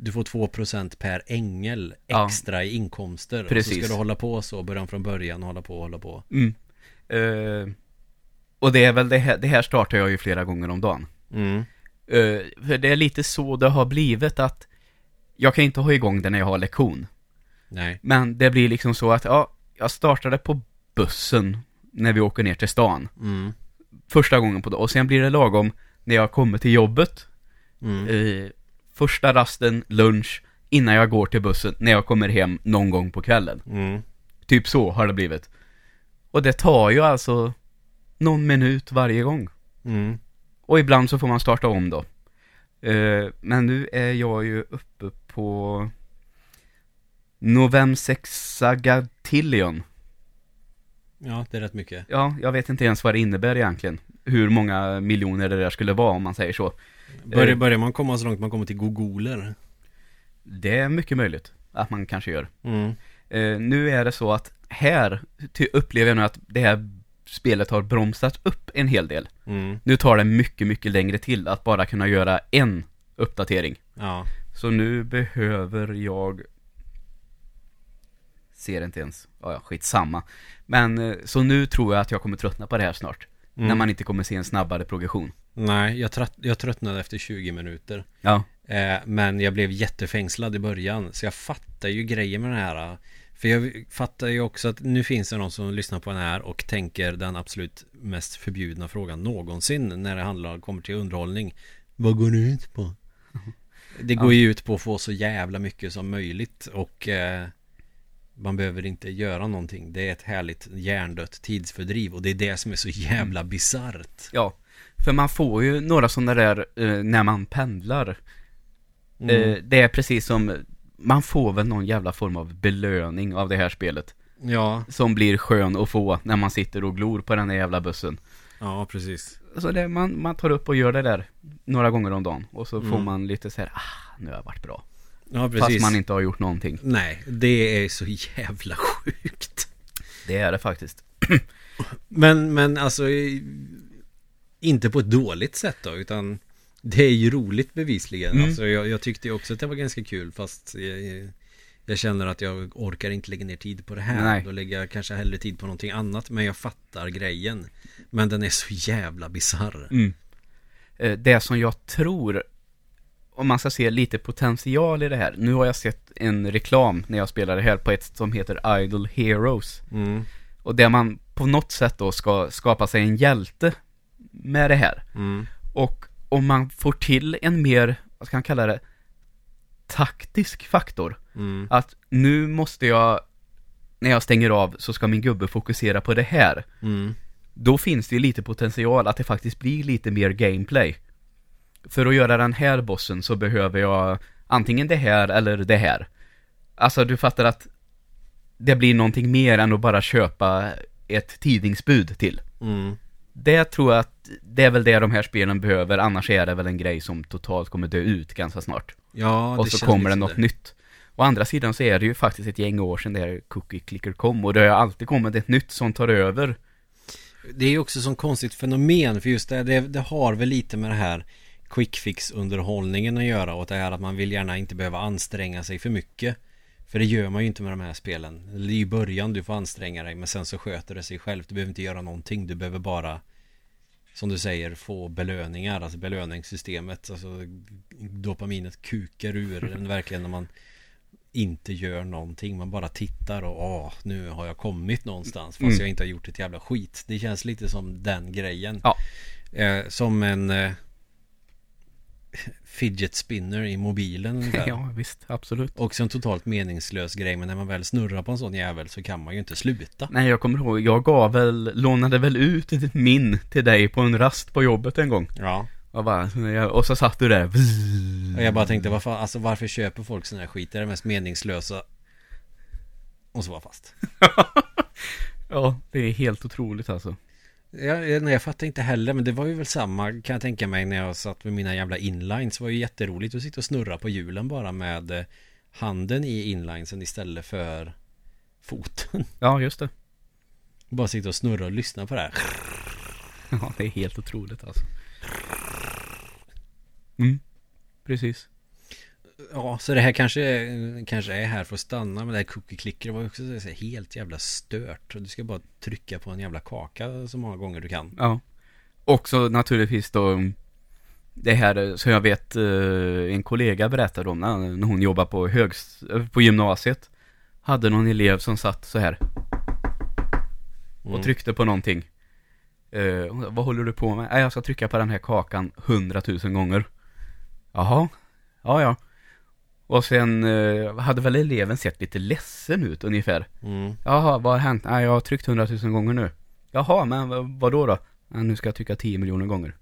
Speaker 2: Du får 2% per ängel
Speaker 1: Ja.
Speaker 2: extra i inkomster Och
Speaker 1: Precis.
Speaker 2: så ska du hålla på så Börja om från början och hålla på och hålla på
Speaker 1: Mm. Eh, och det är väl det här, det här startar jag ju flera gånger om dagen.
Speaker 2: mm.
Speaker 1: Eh, för det är lite så det har blivit att jag kan inte ha igång det när jag har lektion.
Speaker 2: Nej
Speaker 1: Men det blir liksom så att, ja, jag startade på bussen när vi åker ner till stan.
Speaker 2: mm.
Speaker 1: Första gången på dagen. Och sen blir det lagom när jag kommer till jobbet.
Speaker 2: Mm.
Speaker 1: Eh, första rasten, lunch, innan jag går till bussen, när jag kommer hem någon gång på kvällen.
Speaker 2: Mm.
Speaker 1: Typ så har det blivit. Och det tar ju alltså någon minut varje gång.
Speaker 2: Mm.
Speaker 1: Och ibland så får man starta om då. Eh, men nu är jag ju uppe på Novem Sexagatillion.
Speaker 2: Ja, det är rätt mycket
Speaker 1: Ja, jag vet inte ens vad det innebär egentligen. Hur många miljoner det där skulle vara om man säger så.
Speaker 2: Börjar,
Speaker 1: Eh.
Speaker 2: börjar man komma så långt man kommer till googler
Speaker 1: Det är mycket möjligt att man kanske gör.
Speaker 2: mm.
Speaker 1: Eh, nu är det så att här upplever jag nu att det här spelet har bromsat upp en hel del.
Speaker 2: Mm.
Speaker 1: Nu tar det mycket, mycket längre till att bara kunna göra en uppdatering.
Speaker 2: Ja
Speaker 1: Så nu behöver jag Ser inte ens, ja, ja skitsamma. Men eh, så nu tror jag att jag kommer tröttna på det här snart.
Speaker 2: Mm.
Speaker 1: När man inte kommer se en snabbare progression.
Speaker 2: Nej, jag, trött, jag tröttnade efter 20 minuter.
Speaker 1: Ja,
Speaker 2: eh, Men jag blev jättefängslad i början Så jag fattar ju grejen med den här För jag fattar ju också att nu finns det någon som lyssnar på den här Och tänker den absolut mest förbjudna frågan någonsin När det handlar, kommer till underhållning. Vad går det ut på? (laughs) Det går ju ut på att få så jävla mycket som möjligt Och eh, man behöver inte göra någonting. Det är ett härligt hjärndött tidsfördriv Och det är det som är så jävla bisarrt.
Speaker 1: Ja För man får ju några sådana där eh, när man pendlar.
Speaker 2: Mm.
Speaker 1: eh, Det är precis som Man får väl någon jävla form av belöning av det här spelet.
Speaker 2: Ja,
Speaker 1: Som blir skön att få när man sitter och glor på den där jävla bussen.
Speaker 2: Ja precis.
Speaker 1: Så det, man, man tar upp och gör det där några gånger om dagen. Och så får
Speaker 2: Mm.
Speaker 1: man lite så här, ah, nu har jag varit bra
Speaker 2: Ja precis.
Speaker 1: Fast man inte har gjort någonting.
Speaker 2: Nej, det är så jävla sjukt.
Speaker 1: Det är det faktiskt.
Speaker 2: Men, men alltså Inte på ett dåligt sätt då utan Det är ju roligt bevisligen.
Speaker 1: Mm.
Speaker 2: Alltså jag, jag tyckte också att det var ganska kul fast jag, jag känner att jag orkar inte lägga ner tid på det här.
Speaker 1: Nej.
Speaker 2: Då lägger jag kanske hellre tid på någonting annat Men jag fattar grejen. Men den är så jävla bisarr.
Speaker 1: Mm. Eh, Det som jag tror Om man ska se lite potential i det här. Nu har jag sett en reklam när jag spelar det här på ett som heter Idle Heroes.
Speaker 2: Mm,
Speaker 1: Och där man på något sätt då ska skapa sig en hjälte Med det här.
Speaker 2: Mm,
Speaker 1: Och om man får till en mer, vad ska man kalla det Taktisk faktor.
Speaker 2: Mm,
Speaker 1: Att nu måste jag När jag stänger av så ska min gubbe fokusera på det här.
Speaker 2: Mm,
Speaker 1: Då finns det ju lite potential att det faktiskt blir lite mer gameplay För att göra den här bossen så behöver jag Antingen det här eller det här Alltså du fattar att Det blir någonting mer än att bara köpa Ett tidningsbud till
Speaker 2: mm.
Speaker 1: Det tror jag att Det är väl det de här spelen behöver Annars är det väl en grej som totalt kommer dö ut ganska snart
Speaker 2: Ja,
Speaker 1: Och
Speaker 2: det
Speaker 1: så
Speaker 2: känns
Speaker 1: kommer det något
Speaker 2: så där.
Speaker 1: nytt Å andra sidan så är det ju faktiskt ett gäng år sedan det Cookie Clicker kom och det har alltid kommit ett nytt som tar över.
Speaker 2: Det är ju också sån konstigt fenomen för just det, det, det har väl lite med det här quick fix underhållningen att göra och det här att man vill gärna inte behöva anstränga sig för mycket. För det gör man ju inte med de här spelen. Det är i början du får anstränga dig men sen så sköter det sig själv. Du behöver inte göra någonting. Du behöver bara som du säger få belöningar. Alltså belöningssystemet. Alltså dopaminet kukar ur en verkligen när man inte gör någonting. Man bara tittar och åh, nu har jag kommit någonstans. Fast
Speaker 1: Mm.
Speaker 2: jag inte har gjort ett jävla skit. Det känns lite som den grejen.
Speaker 1: Ja.
Speaker 2: Eh, som en eh, fidget spinner i mobilen ungefär. (laughs)
Speaker 1: Ja, visst, absolut.
Speaker 2: Också en totalt meningslös grej men när man väl snurrar på en sån jävel så kan man ju inte sluta.
Speaker 1: Nej, jag kommer ihåg, jag gav väl, lånade väl ut ett min till dig på en rast på jobbet en gång.
Speaker 2: Ja.
Speaker 1: Och, bara, och så satt du där.
Speaker 2: Och jag bara tänkte varför, alltså varför köper folk sån här skit? Det är det mest meningslösa. Och så var fast. (laughs)
Speaker 1: Ja, det är helt otroligt alltså.
Speaker 2: Jag, nej, jag fattar inte heller men det var ju väl samma kan jag tänka mig när jag satt med mina jävla inlines. Det var ju jätteroligt att sitta och snurra på hjulen bara med eh, handen i inlinesen istället för foten.
Speaker 1: Ja, just det.
Speaker 2: Bara sitta och snurra och lyssna på det här.
Speaker 1: Ja, det är helt otroligt alltså. Mm, precis.
Speaker 2: Ja, så det här kanske, kanske är här för att stanna. Men det här cookie clicker var ju också helt jävla stört. Du ska bara trycka på en jävla kaka så många gånger du kan.
Speaker 1: Ja. Också naturligtvis då det här som jag vet eh, en kollega berättade om när hon jobbade på, högst, eh, på gymnasiet. Hade någon elev som satt så här och
Speaker 2: Mm.
Speaker 1: tryckte på någonting. Eh, vad håller du på med? Nej, jag ska trycka på den här kakan hundratusen gånger. Jaha, ja ja. Och sen eh, hade väl eleven sett lite ledsen ut ungefär.
Speaker 2: Mm.
Speaker 1: Jaha, vad har hänt? Nej, jag har tryckt hundratusen gånger nu. Jaha, men vad, då då? Ja, nu ska jag trycka 10 miljoner gånger.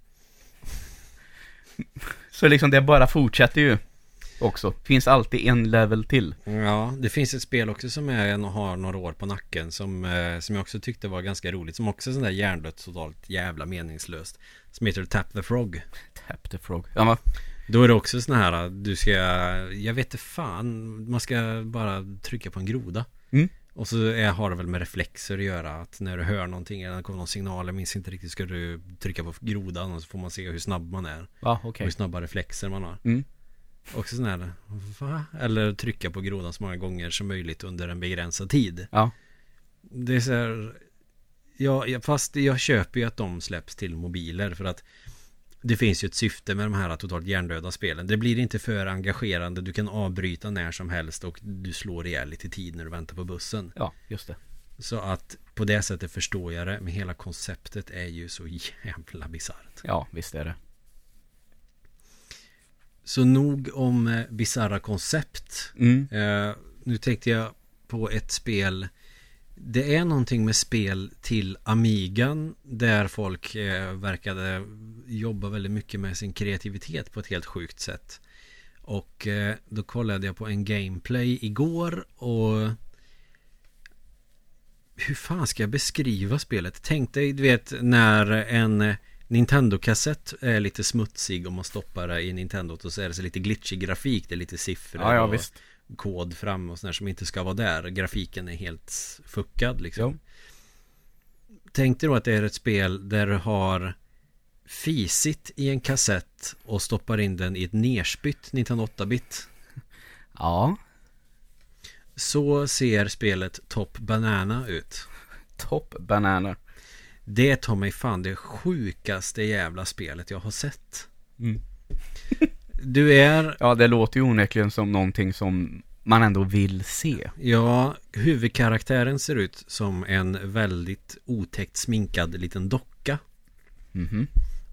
Speaker 1: (laughs) Så liksom det bara fortsätter ju också. Finns alltid en level till.
Speaker 2: Ja, det finns ett spel också som är, har några år på nacken som, eh, som jag också tyckte var ganska roligt. Som också är sån där hjärndött totalt jävla meningslöst. Som heter Tap the Frog.
Speaker 1: Tap the frog. Ja,
Speaker 2: Då är det också sån här, du ska, jag vet inte fan, man ska bara trycka på en groda.
Speaker 1: Mm.
Speaker 2: Och så är, har det väl med reflexer att göra, att när du hör någonting eller det kommer någon signal, jag minns inte riktigt, ska du trycka på grodan och så får man se hur snabb man är. Och
Speaker 1: okej.
Speaker 2: hur snabba reflexer man har.
Speaker 1: Mm.
Speaker 2: Också sån här, va? Eller trycka på grodan så många gånger som möjligt under en begränsad tid.
Speaker 1: Ja.
Speaker 2: Det är så här, ja, fast jag köper ju att de släpps till mobiler för att det finns ju ett syfte med de här totalt hjärndöda spelen. Det blir inte för engagerande. Du kan avbryta när som helst och du slår ihjäl lite tid när du väntar på bussen.
Speaker 1: Ja, just det.
Speaker 2: Så att på det sättet förstår jag det. Men hela konceptet är ju så (laughs) jävla bisarrt.
Speaker 1: Ja, visst är det.
Speaker 2: Så nog om eh, bisarra koncept.
Speaker 1: Mm.
Speaker 2: Eh, nu tänkte jag på ett spel. Det är någonting med spel till Amigan där folk eh, verkade jobba väldigt mycket med sin kreativitet på ett helt sjukt sätt. Och eh, då kollade jag på en gameplay igår och hur fan ska jag beskriva spelet? Tänk dig, du vet, när en Nintendo-kassett är lite smutsig och man stoppar det i Nintendo och så är det så lite glitchig grafik. Det är lite siffror
Speaker 1: Ja, ja,
Speaker 2: och
Speaker 1: visst.
Speaker 2: Kod fram och sådär som inte ska vara där. Grafiken är helt fuckad liksom. Tänk dig då att det är ett spel där du har fisit i en kassett och stoppar in den i ett nerspytt Nintendo 8-bit. (laughs)
Speaker 1: Ja.
Speaker 2: Så ser spelet Top Banana ut.
Speaker 1: Top banana.
Speaker 2: Det tar mig fan det sjukaste jävla spelet jag har sett.
Speaker 1: Mm.
Speaker 2: Du är,
Speaker 1: Ja, det låter ju onekligen som någonting som man ändå vill se.
Speaker 2: ja, huvudkaraktären ser ut som en väldigt otäckt sminkad liten docka.
Speaker 1: Mhm.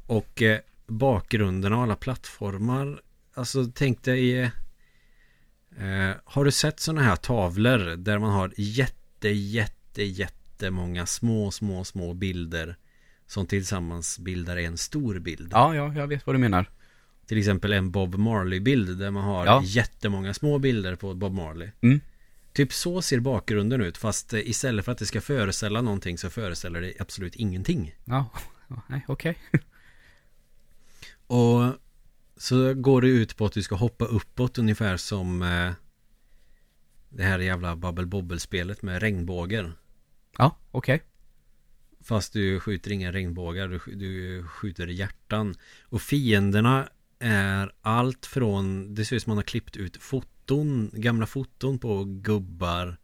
Speaker 2: Och eh, bakgrunden och alla plattformar Alltså tänk dig eh, Har du sett sådana här tavlor där man har jätte jätte jättemånga små små små bilder Som tillsammans bildar en stor bild
Speaker 1: Ja, ja, jag vet vad du menar.
Speaker 2: Till exempel en Bob Marley bild där man har
Speaker 1: Ja.
Speaker 2: jättemånga små bilder på Bob Marley
Speaker 1: Mm.
Speaker 2: Typ så ser bakgrunden ut fast istället för att det ska föreställa någonting så föreställer det absolut ingenting
Speaker 1: Ja, (laughs) nej, okej.
Speaker 2: Och så går det ut på att du ska hoppa uppåt ungefär som eh, Det här jävla Bubble Bobble-spelet med regnbågar.
Speaker 1: Ja, okej.
Speaker 2: Fast du skjuter inga regnbågar, du skjuter hjärtan. Och fienderna är allt från, det ser ut som man har klippt ut foton, gamla foton på gubbar,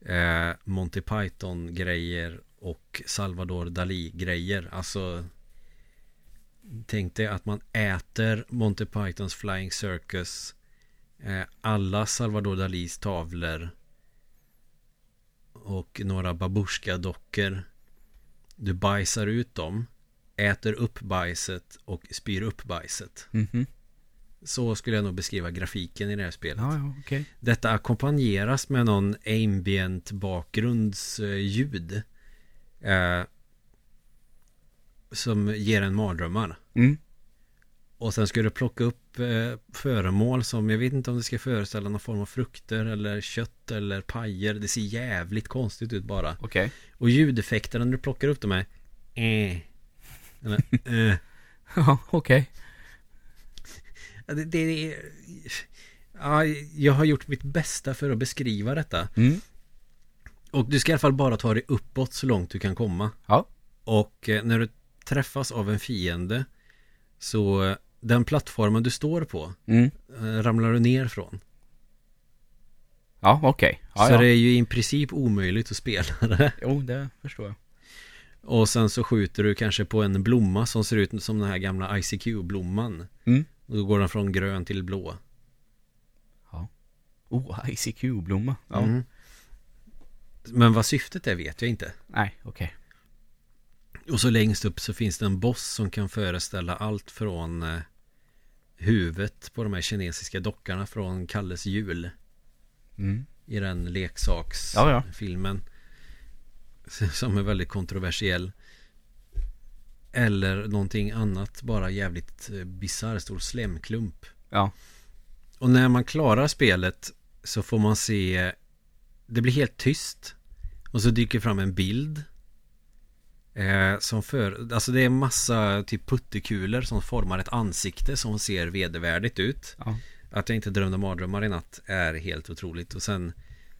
Speaker 2: eh, Monty Python-grejer och Salvador Dalí-grejer. Alltså, tänk dig att man äter Monty Pythons Flying Circus, eh, alla Salvador Dalís tavlor och några babusjka-dockor. Du bajsar ut dem, äter upp bajset och spyr upp bajset.
Speaker 1: Mhm.
Speaker 2: Så skulle jag nog beskriva grafiken i det här spelet.
Speaker 1: Ja, ja, okej.
Speaker 2: Detta ackompanjeras med någon ambient bakgrundsljud. Eh, som ger en mardrömmar.
Speaker 1: Mm.
Speaker 2: Och sen ska du plocka upp eh, föremål som jag vet inte om det ska föreställa någon form av frukter eller kött eller pajer. Det ser jävligt konstigt ut bara.
Speaker 1: Okej.
Speaker 2: Och ljudeffekterna när du plockar upp dem är eh. Eller, eh. (laughs)
Speaker 1: Ja, okej.
Speaker 2: Det, det är... Ja, jag har gjort mitt bästa för att beskriva detta.
Speaker 1: Mm.
Speaker 2: Och du ska i alla fall bara ta dig uppåt så långt du kan komma.
Speaker 1: Ja.
Speaker 2: Och eh, när du träffas av en fiende så eh, den plattformen du står på
Speaker 1: Mm.
Speaker 2: ramlar du ner från.
Speaker 1: Ja, okej. Ja,
Speaker 2: så
Speaker 1: ja.
Speaker 2: det är ju i princip omöjligt att spela det.
Speaker 1: Jo, det förstår jag.
Speaker 2: Och sen så skjuter du kanske på en blomma som ser ut som den här gamla ICQ-blomman.
Speaker 1: Mm.
Speaker 2: Och då går den från grön till blå.
Speaker 1: Oh, ICQ-blomma. Ja.
Speaker 2: Mm. Men vad syftet är vet jag inte.
Speaker 1: Nej, okej.
Speaker 2: Och så längst upp så finns det en boss som kan föreställa allt från eh, huvudet på de här kinesiska dockorna från Kalles jul
Speaker 1: Mm.
Speaker 2: i den leksaks
Speaker 1: Ja, ja. (laughs)
Speaker 2: som är väldigt kontroversiell. Eller någonting annat bara jävligt eh, bisarr stor slemklump.
Speaker 1: Ja.
Speaker 2: Och när man klarar spelet så får man se Det blir helt tyst Och så dyker fram en bild eh, Som för Alltså det är massa typ puttekulor som formar ett ansikte som ser vedervärdigt ut
Speaker 1: Ja.
Speaker 2: Att jag inte drömde mardrömmar i natt är helt otroligt och sen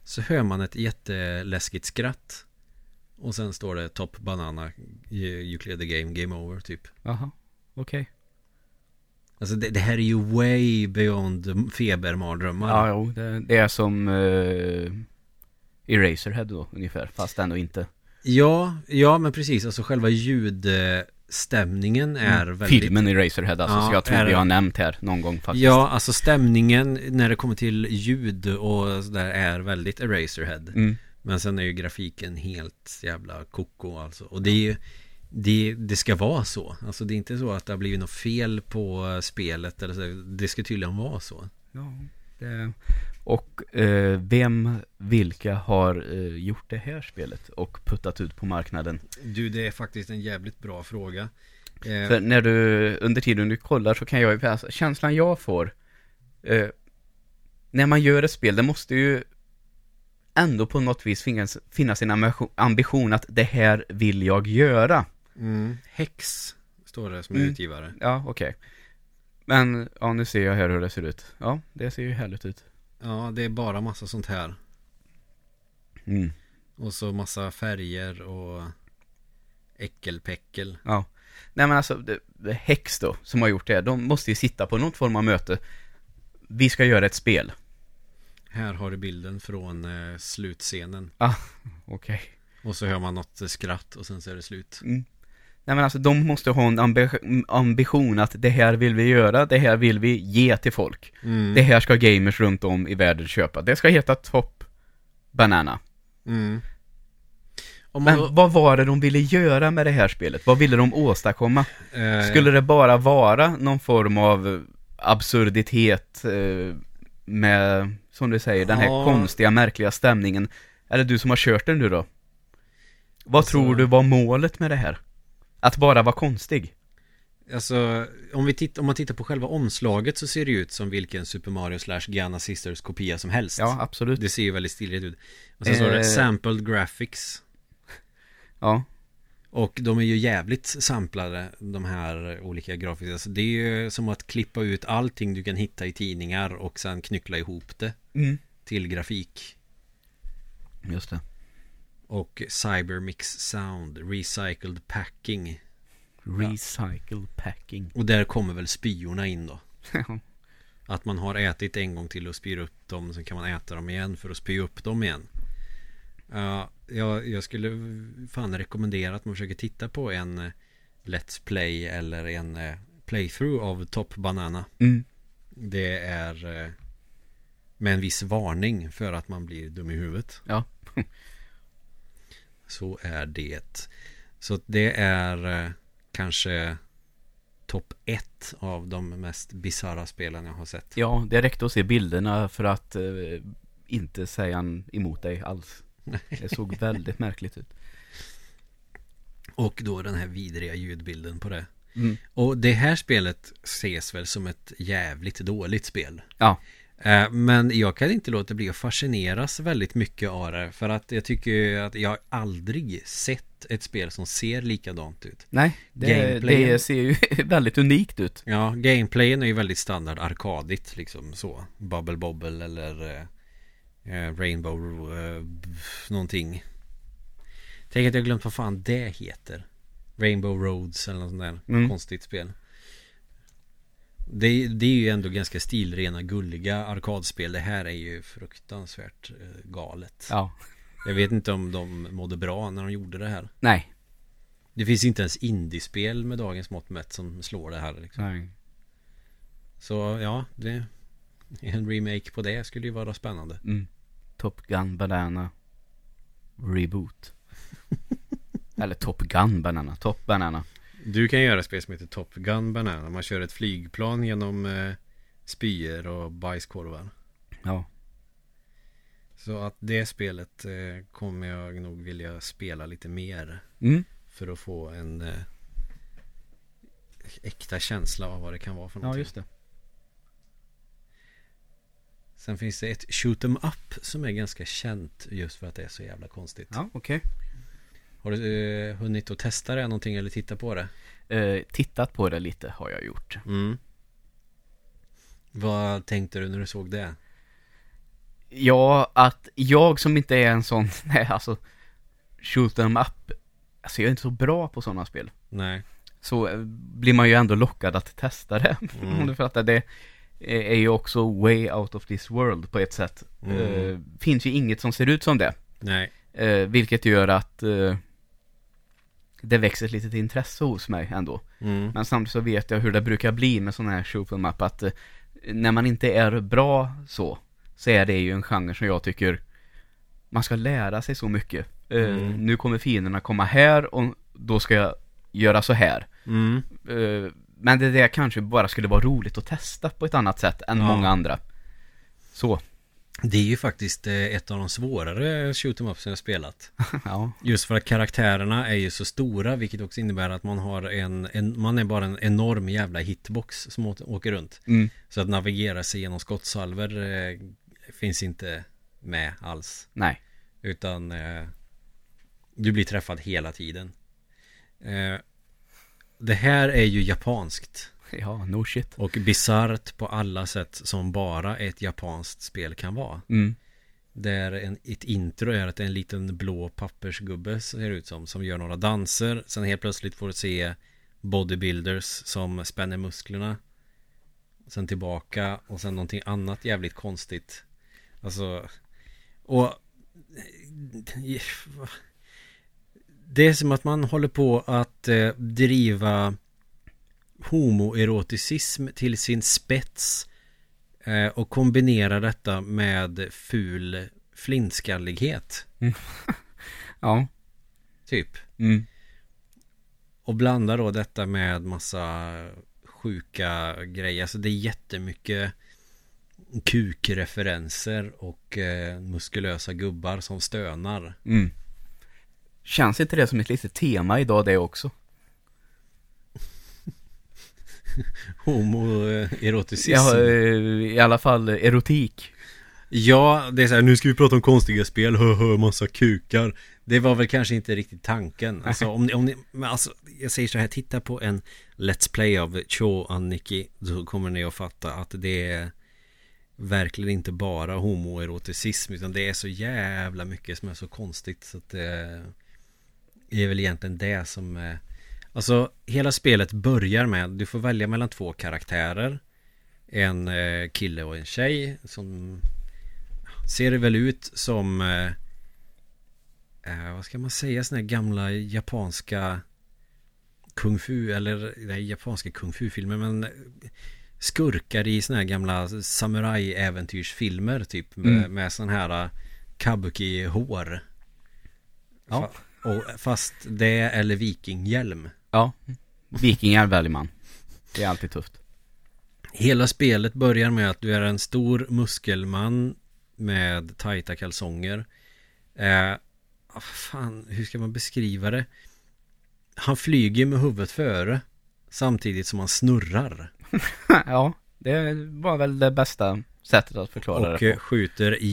Speaker 2: Så hör man ett jätteläskigt skratt Och sen står det Top Banana You clear the game, game over typ
Speaker 1: Jaha. Okej.
Speaker 2: Alltså det, det här är ju way beyond febermardrömmar
Speaker 1: Ja, jo. Det, det är som uh, Eraserhead då, ungefär. Fast ändå inte.
Speaker 2: Ja, ja men precis. Alltså själva ljudstämningen är väldigt...
Speaker 1: Mm. Filmen Eraserhead alltså,
Speaker 2: Ja,
Speaker 1: så jag tror
Speaker 2: är-
Speaker 1: vi har nämnt här någon gång faktiskt.
Speaker 2: Ja, alltså stämningen när det kommer till ljud och sådär är väldigt Eraserhead.
Speaker 1: Mm.
Speaker 2: Men sen är ju grafiken helt jävla koko alltså. Och det är ju det, det ska vara så. Alltså det är inte så att det har blivit något fel på spelet eller så. Det ska tydligen vara så.
Speaker 1: Ja, det, och eh, vem, vilka har eh, gjort det här spelet och puttat ut på marknaden?
Speaker 2: Du, det är faktiskt en jävligt bra fråga. Eh,
Speaker 1: För när du, under tiden du kollar så kan jag ju, känslan jag får, eh, när man gör ett spel, det måste ju ändå på något vis finnas, finnas en ambition, att det här vill jag göra.
Speaker 2: mm, Hex står det som är
Speaker 1: Mm.
Speaker 2: utgivare.
Speaker 1: Ja, okej. Men, ja nu ser jag här hur det ser ut. Ja, det ser ju härligt ut.
Speaker 2: Ja, det är bara massa sånt här.
Speaker 1: Mm.
Speaker 2: Och så massa färger och äckelpäckel.
Speaker 1: Ja. Nej men alltså, det, det Hex då, som har gjort det, de måste ju sitta på något form av möte. Vi ska göra ett spel.
Speaker 2: Här har du bilden från eh, slutscenen.
Speaker 1: Okej.
Speaker 2: Och så hör man något skratt och sen så är det slut.
Speaker 1: Mm. Nej men alltså, de måste ha en ambi- ambition att det här vill vi göra, det här vill vi ge till folk.
Speaker 2: Mm.
Speaker 1: Det här ska gamers runt om i världen köpa. Det ska heta Top Banana.
Speaker 2: Mm.
Speaker 1: Men
Speaker 2: då,
Speaker 1: vad var det de ville göra med det här spelet? Vad ville de åstadkomma?
Speaker 2: eh,
Speaker 1: Skulle det bara vara någon form av absurditet eh, med, som du säger, den här
Speaker 2: Ja.
Speaker 1: konstiga, märkliga stämningen? Eller du som har kört den nu då? Vad
Speaker 2: Alltså-
Speaker 1: tror du var målet med det här? Att bara vara konstig?
Speaker 2: Alltså, om, vi titt- om man tittar på själva omslaget så ser det ut som vilken Super Mario slash Giana Sisters kopia som helst.
Speaker 1: Ja, absolut.
Speaker 2: Det ser ju väldigt stiligt ut. Och sen står det
Speaker 1: Eh.
Speaker 2: Sampled Graphics.
Speaker 1: Ja,
Speaker 2: Och de är ju jävligt samplade, de här olika grafiska. Alltså det är ju som att klippa ut allting du kan hitta i tidningar och sen knyckla ihop det
Speaker 1: mm.
Speaker 2: till grafik.
Speaker 1: Just det.
Speaker 2: Och Cybermix Sound, Recycled Packing.
Speaker 1: Recycle packing.
Speaker 2: Och där kommer väl spyorna in då. Att man har ätit en gång till och spyr upp dem. Sen kan man äta dem igen för att spy upp dem igen. Ja, jag, jag skulle fan rekommendera att man försöker titta på en eh, Let's Play eller en eh, playthrough av Top Banana.
Speaker 1: mm.
Speaker 2: Det är eh, med en viss varning för att man blir dum i huvudet.
Speaker 1: Ja. (laughs)
Speaker 2: Så är det. Så det är kanske topp ett av de mest bisarra spelen jag har sett.
Speaker 1: Ja, det räckte att se bilderna för att eh, inte säga en emot dig alls. Det såg väldigt märkligt ut.
Speaker 2: Och då den här vidriga ljudbilden på det.
Speaker 1: Mm.
Speaker 2: Och det här spelet ses väl som ett jävligt dåligt spel.
Speaker 1: Ja,
Speaker 2: Eh, Men jag kan inte låta bli att fascineras väldigt mycket av det. För att jag tycker att jag aldrig sett ett spel som ser likadant ut.
Speaker 1: nej, det, det ser ju (laughs) väldigt unikt ut.
Speaker 2: Ja, gameplayen är ju väldigt standard arkadigt liksom så. Bubble Bobble eller eh, Rainbow eh, någonting. Tänk att jag glömt vad fan det heter. Rainbow Roads eller något sånt där
Speaker 1: Mm.
Speaker 2: konstigt spel. Det, det är ju ändå ganska stilrena, gulliga arkadspel. Det här är ju fruktansvärt eh, galet.
Speaker 1: Ja,
Speaker 2: Jag vet inte om de mådde bra när de gjorde det här.
Speaker 1: nej.
Speaker 2: Det finns inte ens indiespel med dagens mått mätt som slår det här. Liksom.
Speaker 1: nej.
Speaker 2: Så ja, det, (laughs) en remake på det skulle ju vara spännande.
Speaker 1: Mm. Top Gun Banana Reboot. (laughs) Eller Top Gun Banana, Top Banana.
Speaker 2: Du kan göra ett spel som heter Top Gun Banana. Man kör ett flygplan genom eh, spyor och bajskorvar.
Speaker 1: Ja,
Speaker 2: Så att det spelet eh, kommer jag nog vilja spela lite mer.
Speaker 1: mm.
Speaker 2: För att få en eh, äkta känsla av vad det kan vara för
Speaker 1: ja
Speaker 2: någonting.
Speaker 1: just det.
Speaker 2: Sen finns det ett shoot 'em up som är ganska känt just för att det är så jävla konstigt.
Speaker 1: Ja, okej.
Speaker 2: Har du eh, hunnit att testa det någonting eller titta på det?
Speaker 1: Eh, tittat på det lite har jag gjort.
Speaker 2: Mm. Vad tänkte du när du såg det?
Speaker 1: Ja, att jag som inte är en sån, (laughs) nej alltså, shoot them up, alltså jag är inte så bra på sådana spel.
Speaker 2: Nej.
Speaker 1: Så eh, blir man ju ändå lockad att testa det. (laughs)
Speaker 2: Mm.
Speaker 1: Om du fattar, det är är ju också way out of this world på ett sätt.
Speaker 2: Mm.
Speaker 1: Eh, finns ju inget som ser ut som det.
Speaker 2: Nej.
Speaker 1: Eh, vilket gör att eh, det växer ett litet intresse hos mig ändå.
Speaker 2: Mm.
Speaker 1: Men samtidigt så vet jag hur det brukar bli med sådana här shoot 'em up att eh, när man inte är bra så, så är det ju en genre som jag tycker man ska lära sig så mycket. Eh,
Speaker 2: Mm.
Speaker 1: Nu kommer fienderna komma här och då ska jag göra så här.
Speaker 2: Mm.
Speaker 1: Men det där kanske bara skulle vara roligt att testa på ett annat sätt än
Speaker 2: Ja.
Speaker 1: många andra. Så,
Speaker 2: Det är ju faktiskt eh, ett av de svårare shoot 'em up som jag spelat. (laughs)
Speaker 1: ja.
Speaker 2: Just för att karaktärerna är ju så stora vilket också innebär att man har en, en man är bara en enorm jävla hitbox som åker runt.
Speaker 1: Mm.
Speaker 2: Så att navigera sig genom skottsalver eh, finns inte med alls.
Speaker 1: Nej.
Speaker 2: Utan eh, du blir träffad hela tiden. Eh, det här är ju japanskt. (laughs)
Speaker 1: Ja, no shit.
Speaker 2: Och bisarrt på alla sätt som bara ett japanskt spel kan vara.
Speaker 1: Mm.
Speaker 2: Där en, ett intro är att det är en liten blå pappersgubbe ser ut som. Som gör några danser. Sen helt plötsligt får du se bodybuilders som spänner musklerna. Sen tillbaka och sen någonting annat jävligt konstigt. Alltså. Och. Det är som att man håller på att eh, driva homoeroticism till sin spets. Eh, och kombinera detta med ful flintskallighet. (laughs)
Speaker 1: Ja.
Speaker 2: Typ.
Speaker 1: Mm.
Speaker 2: Och blanda då detta med massa sjuka grejer. Alltså det är jättemycket kukreferenser och eh, muskulösa gubbar som stönar.
Speaker 1: Mm. Känns inte det som ett litet tema idag det också? (laughs)
Speaker 2: Homoeroticism.
Speaker 1: Ja, eh, i alla fall erotik.
Speaker 2: Ja, det är så här, nu ska vi prata om konstiga spel, hö, hö, massa kukar. Det var väl kanske inte riktigt tanken. Alltså, om ni, om ni, men alltså, jag säger så här, titta på en Let's Play av Cho Anniki, så kommer ni att fatta att det är verkligen inte bara homoeroticism utan det är så jävla mycket som är så konstigt så att det är väl egentligen det som är Alltså hela spelet börjar med Du får välja mellan två karaktärer En eh, kille och en tjej Som Ser väl ut som eh, eh, Vad ska man säga Sådana här gamla japanska Kung fu eller nej, japanska kung fu filmer men Skurkar i sådana här gamla samuraj-äventyrsfilmer typ med,
Speaker 1: Mm.
Speaker 2: med sån här eh, kabuki-hår
Speaker 1: Ja.
Speaker 2: Och, Fast det eller vikinghjälm
Speaker 1: Ja. Vikingar väljer man. Det är alltid tufft.
Speaker 2: Hela spelet börjar med att du är en stor muskelman med tajta kalsonger. Eh, ah, fan, hur ska man beskriva det? Han flyger med huvudet före samtidigt som han snurrar (laughs)
Speaker 1: ja, det var väl det bästa sättet att förklara
Speaker 2: och
Speaker 1: det på.
Speaker 2: skjuter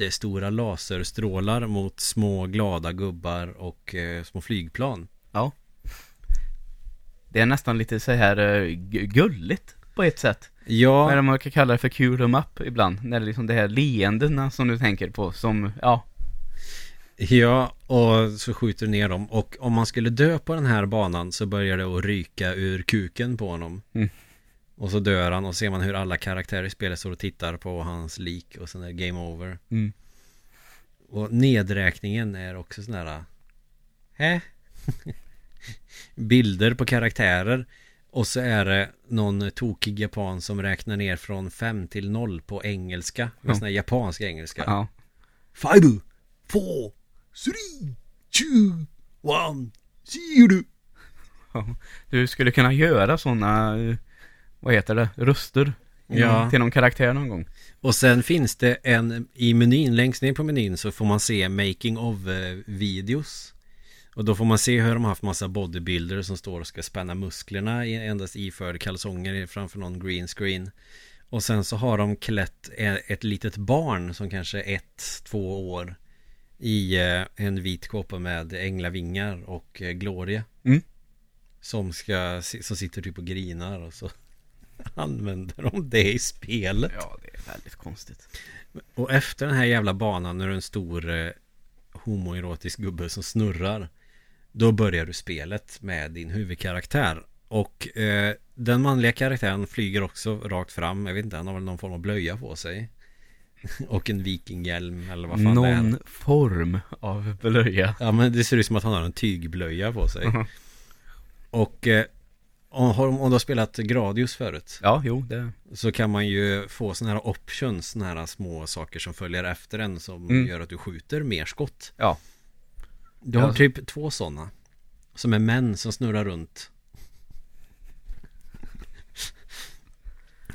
Speaker 2: jättestora laserstrålar mot små glada gubbar och eh, små flygplan.
Speaker 1: Ja. Det är nästan lite så här eh, gu- gulligt på ett sätt.
Speaker 2: Ja,
Speaker 1: Eller man kan kalla det för them up ibland. När det är liksom det här leendena som du tänker på som, ja,
Speaker 2: Ja, och så skjuter du ner dem. Och om man skulle dö på den här banan så börjar det att ryka ur kuken på honom.
Speaker 1: Mm.
Speaker 2: Och så dör han och ser man hur alla karaktärer i spelet står och tittar på hans lik och sen är det game over.
Speaker 1: mm.
Speaker 2: Och nedräkningen är också sån här... Hä? (laughs) Bilder på karaktärer. Och så är det någon tokig japan som räknar ner från 5 till 0 på engelska. Med
Speaker 1: Ja.
Speaker 2: sån här japansk engelska.
Speaker 1: ja.
Speaker 2: Five, four, three, two, one, zero.
Speaker 1: Du skulle kunna göra sådana, vad heter det, röster
Speaker 2: Ja.
Speaker 1: till någon karaktär någon gång.
Speaker 2: Och sen finns det en i menyn, längst ner på menyn så får man se making of eh, videos. Och då får man se hur de har haft massa bodybuilders som står och ska spänna musklerna i endast iförd kalsonger framför någon green screen. Och sen så har de klätt e- ett litet barn som kanske är ett, två år i eh, en vit kåpa med änglavingar och eh, gloria.
Speaker 1: Mm.
Speaker 2: Som ska, som sitter typ och grinar och så (laughs) använder de det i spelet.
Speaker 1: Ja, det är väldigt konstigt.
Speaker 2: Och efter den här jävla banan när du är en stor eh, homoerotisk gubbe som snurrar Då börjar du spelet med din huvudkaraktär Och eh, den manliga karaktären flyger också rakt fram Jag vet inte, han har väl någon form av blöja på sig (laughs) Och en vikinghjälm eller vad fan det är
Speaker 1: Någon form av blöja.
Speaker 2: Ja men det ser ut som att han har en tygblöja på sig
Speaker 1: Mhm. (laughs)
Speaker 2: Och eh, om, om du har spelat Gradius förut
Speaker 1: Ja, jo, det...
Speaker 2: Så kan man ju få sådana här options, sådana här små saker som följer efter en som
Speaker 1: Mm.
Speaker 2: gör att du skjuter mer skott.
Speaker 1: Ja.
Speaker 2: Du har
Speaker 1: Ja.
Speaker 2: typ två sådana. Som är män som snurrar runt.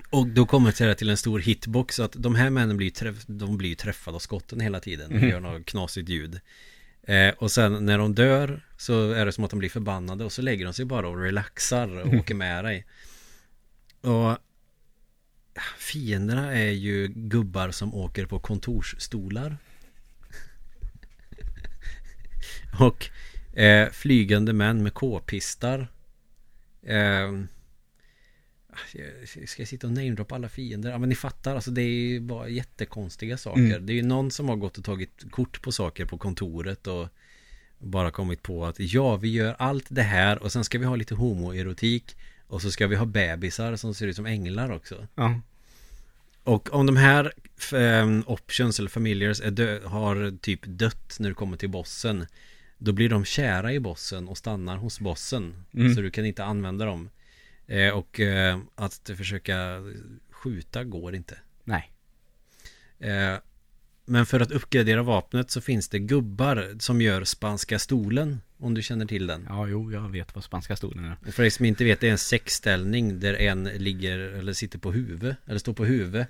Speaker 2: Och då kommer det till en stor hitbox så att de här männen blir, träff, de blir ju träffade av skotten hela tiden. De
Speaker 1: Mhm.
Speaker 2: gör något knasigt ljud. Eh, och sen när de dör så är det som att de blir förbannade och så lägger de sig bara och relaxar och åker med dig. Och fienderna är ju gubbar som åker på kontorsstolar. (laughs) och eh, flygande män med k-pistar. Eh, ska jag sitta och namedroppa alla fiender? Ja men ni fattar, alltså det är ju bara jättekonstiga saker.
Speaker 1: Mm.
Speaker 2: Det är ju någon som har gått och tagit kort på saker på kontoret och bara kommit på att ja, vi gör allt det här och sen ska vi ha lite homoerotik och så ska vi ha bebisar som ser ut som änglar också.
Speaker 1: Ja.
Speaker 2: Och om de här um, options eller dö- har typ dött när du kommer till bossen Då blir de kära i bossen och stannar hos bossen
Speaker 1: Mm.
Speaker 2: Så du kan inte använda dem eh, Och eh, att försöka skjuta går inte
Speaker 1: Nej.
Speaker 2: eh, Men för att uppgradera vapnet så finns det gubbar som gör spanska stolen Om du känner till den
Speaker 1: Ja, jo, jag vet vad spanska stolen är.
Speaker 2: och för er som inte vet, det är en sexställning där en ligger eller sitter på huvud Eller står på huvud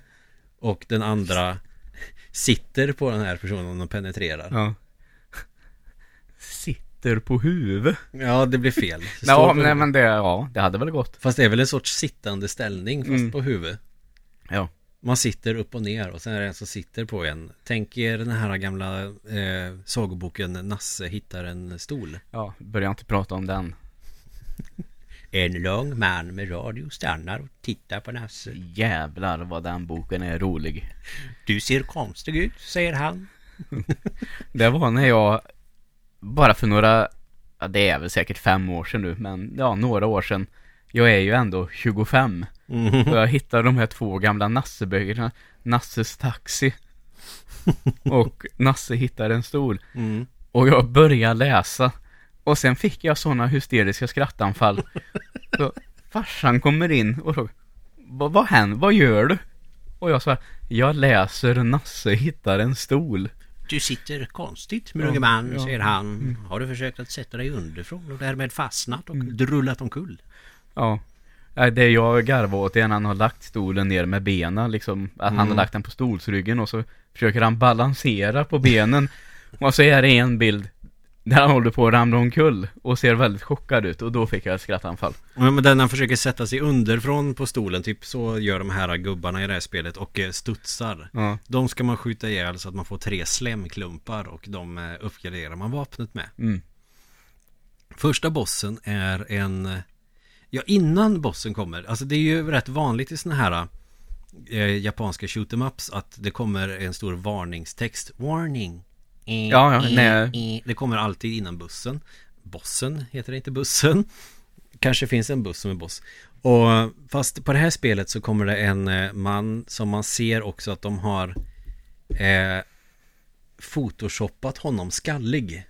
Speaker 2: Och den andra sitter på den här personen och penetrerar
Speaker 1: Ja. Sitter på huvudet.
Speaker 2: Ja, det blir fel (laughs)
Speaker 1: Ja,
Speaker 2: på
Speaker 1: nej,
Speaker 2: huvud.
Speaker 1: men det, ja, det hade väl gått.
Speaker 2: Fast det är väl en sorts sittande ställning fast
Speaker 1: Mm.
Speaker 2: på huvud
Speaker 1: Ja.
Speaker 2: Man sitter upp och ner och sen är det en som sitter på en Tänk er den här gamla eh, sagoboken Nasse hittar en stol
Speaker 1: Ja, börja inte prata om den. (laughs)
Speaker 2: En lång man med radio stannar och tittar på Nasse.
Speaker 1: Jävlar vad den boken är rolig.
Speaker 2: Du ser konstig ut, säger han. (laughs)
Speaker 1: Det var när jag, bara för några, ja, det är väl säkert fem år sedan nu, men ja, några år sedan. Jag är ju ändå 25.
Speaker 2: Mm.
Speaker 1: Och jag hittade de här två gamla Nasseböckerna, Nasses taxi. (laughs) Och Nasse hittar en stol.
Speaker 2: Mm.
Speaker 1: Och jag började läsa. Och sen fick jag sådana hysteriska skrattanfall. Så farsan kommer in och frågar, vad, händer, vad gör du? Och jag sa, jag läser Nasse hittar en stol.
Speaker 2: Du sitter konstigt unge man,
Speaker 1: ja.
Speaker 2: säger han. Har du försökt att sätta dig underifrån och därmed fastnat och drullat omkull?
Speaker 1: Ja. Det jag garvar åt är när han har lagt stolen ner med benen liksom. Att han har
Speaker 2: Mm.
Speaker 1: lagt den på stolsryggen och så försöker han balansera på benen. och så är det en bild där han håller på att ramla omkull och ser väldigt chockad ut och då fick jag ett skrattanfall.
Speaker 2: Ja, men den han försöker sätta sig underifrån på stolen, typ så gör de här gubbarna i det här spelet och eh, studsar.
Speaker 1: Ja.
Speaker 2: De ska man skjuta ihjäl så att man får tre slemklumpar och de eh, uppgraderar man vapnet med.
Speaker 1: Mm.
Speaker 2: Första bossen är en Ja innan bossen kommer Alltså det är ju rätt vanligt i såna här eh, Japanska shoot em ups Att det kommer en stor varningstext Warning
Speaker 1: Ja, ja, nej.
Speaker 2: Det kommer alltid innan bussen Bossen heter det inte bussen Kanske finns en buss som är boss Och fast på det här spelet så kommer det en eh, man Som man ser också att de har eh, Photoshoppat honom skallig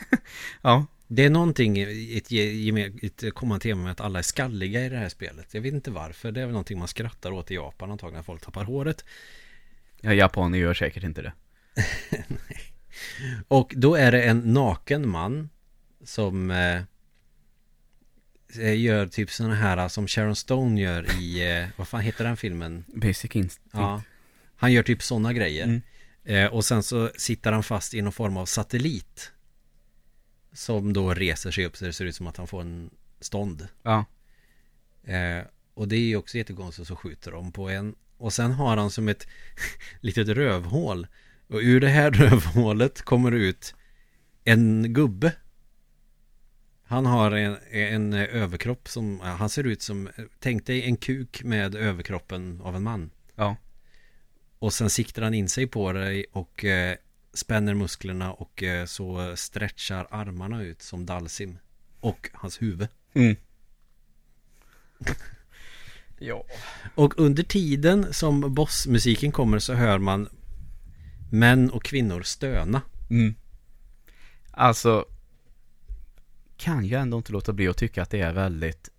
Speaker 2: (laughs)
Speaker 1: Ja.
Speaker 2: det är någonting i ett, ett kommande tema med att alla är skalliga i det här spelet. Jag vet inte varför. Det är väl någonting man skrattar åt i Japan antagligen. Folk tappar håret.
Speaker 1: ja, japaner gör säkert inte det. (laughs) (laughs)
Speaker 2: Och då är det en naken man som eh, eh, gör typ sådana här som Sharon Stone gör i, eh, vad fan heter den filmen?
Speaker 1: Basic instinct.
Speaker 2: Ja. Han gör typ sådana grejer.
Speaker 1: Mm.
Speaker 2: Eh, och sen så sitter han fast i någon form av satellit. Som då reser sig upp så det ser ut som att han får en stånd.
Speaker 1: Ja.
Speaker 2: Eh, och det är ju också jättekonstigt så skjuter de på en. Och sen har han som ett (laughs) litet rövhål. Och ur det här (laughs) rövhålet kommer ut en gubbe. Han har en, en överkropp som, han ser ut som, tänk dig en kuk med överkroppen av en man.
Speaker 1: Ja.
Speaker 2: Och sen siktar han in sig på dig och eh, spänner musklerna och eh, så stretchar armarna ut som Dalsim. Och hans huvud.
Speaker 1: Mm. (laughs) ja.
Speaker 2: Och under tiden som bossmusiken kommer så hör man män och kvinnor stöna.
Speaker 1: Mm. Alltså, kan jag ändå inte låta bli att tycka att det är väldigt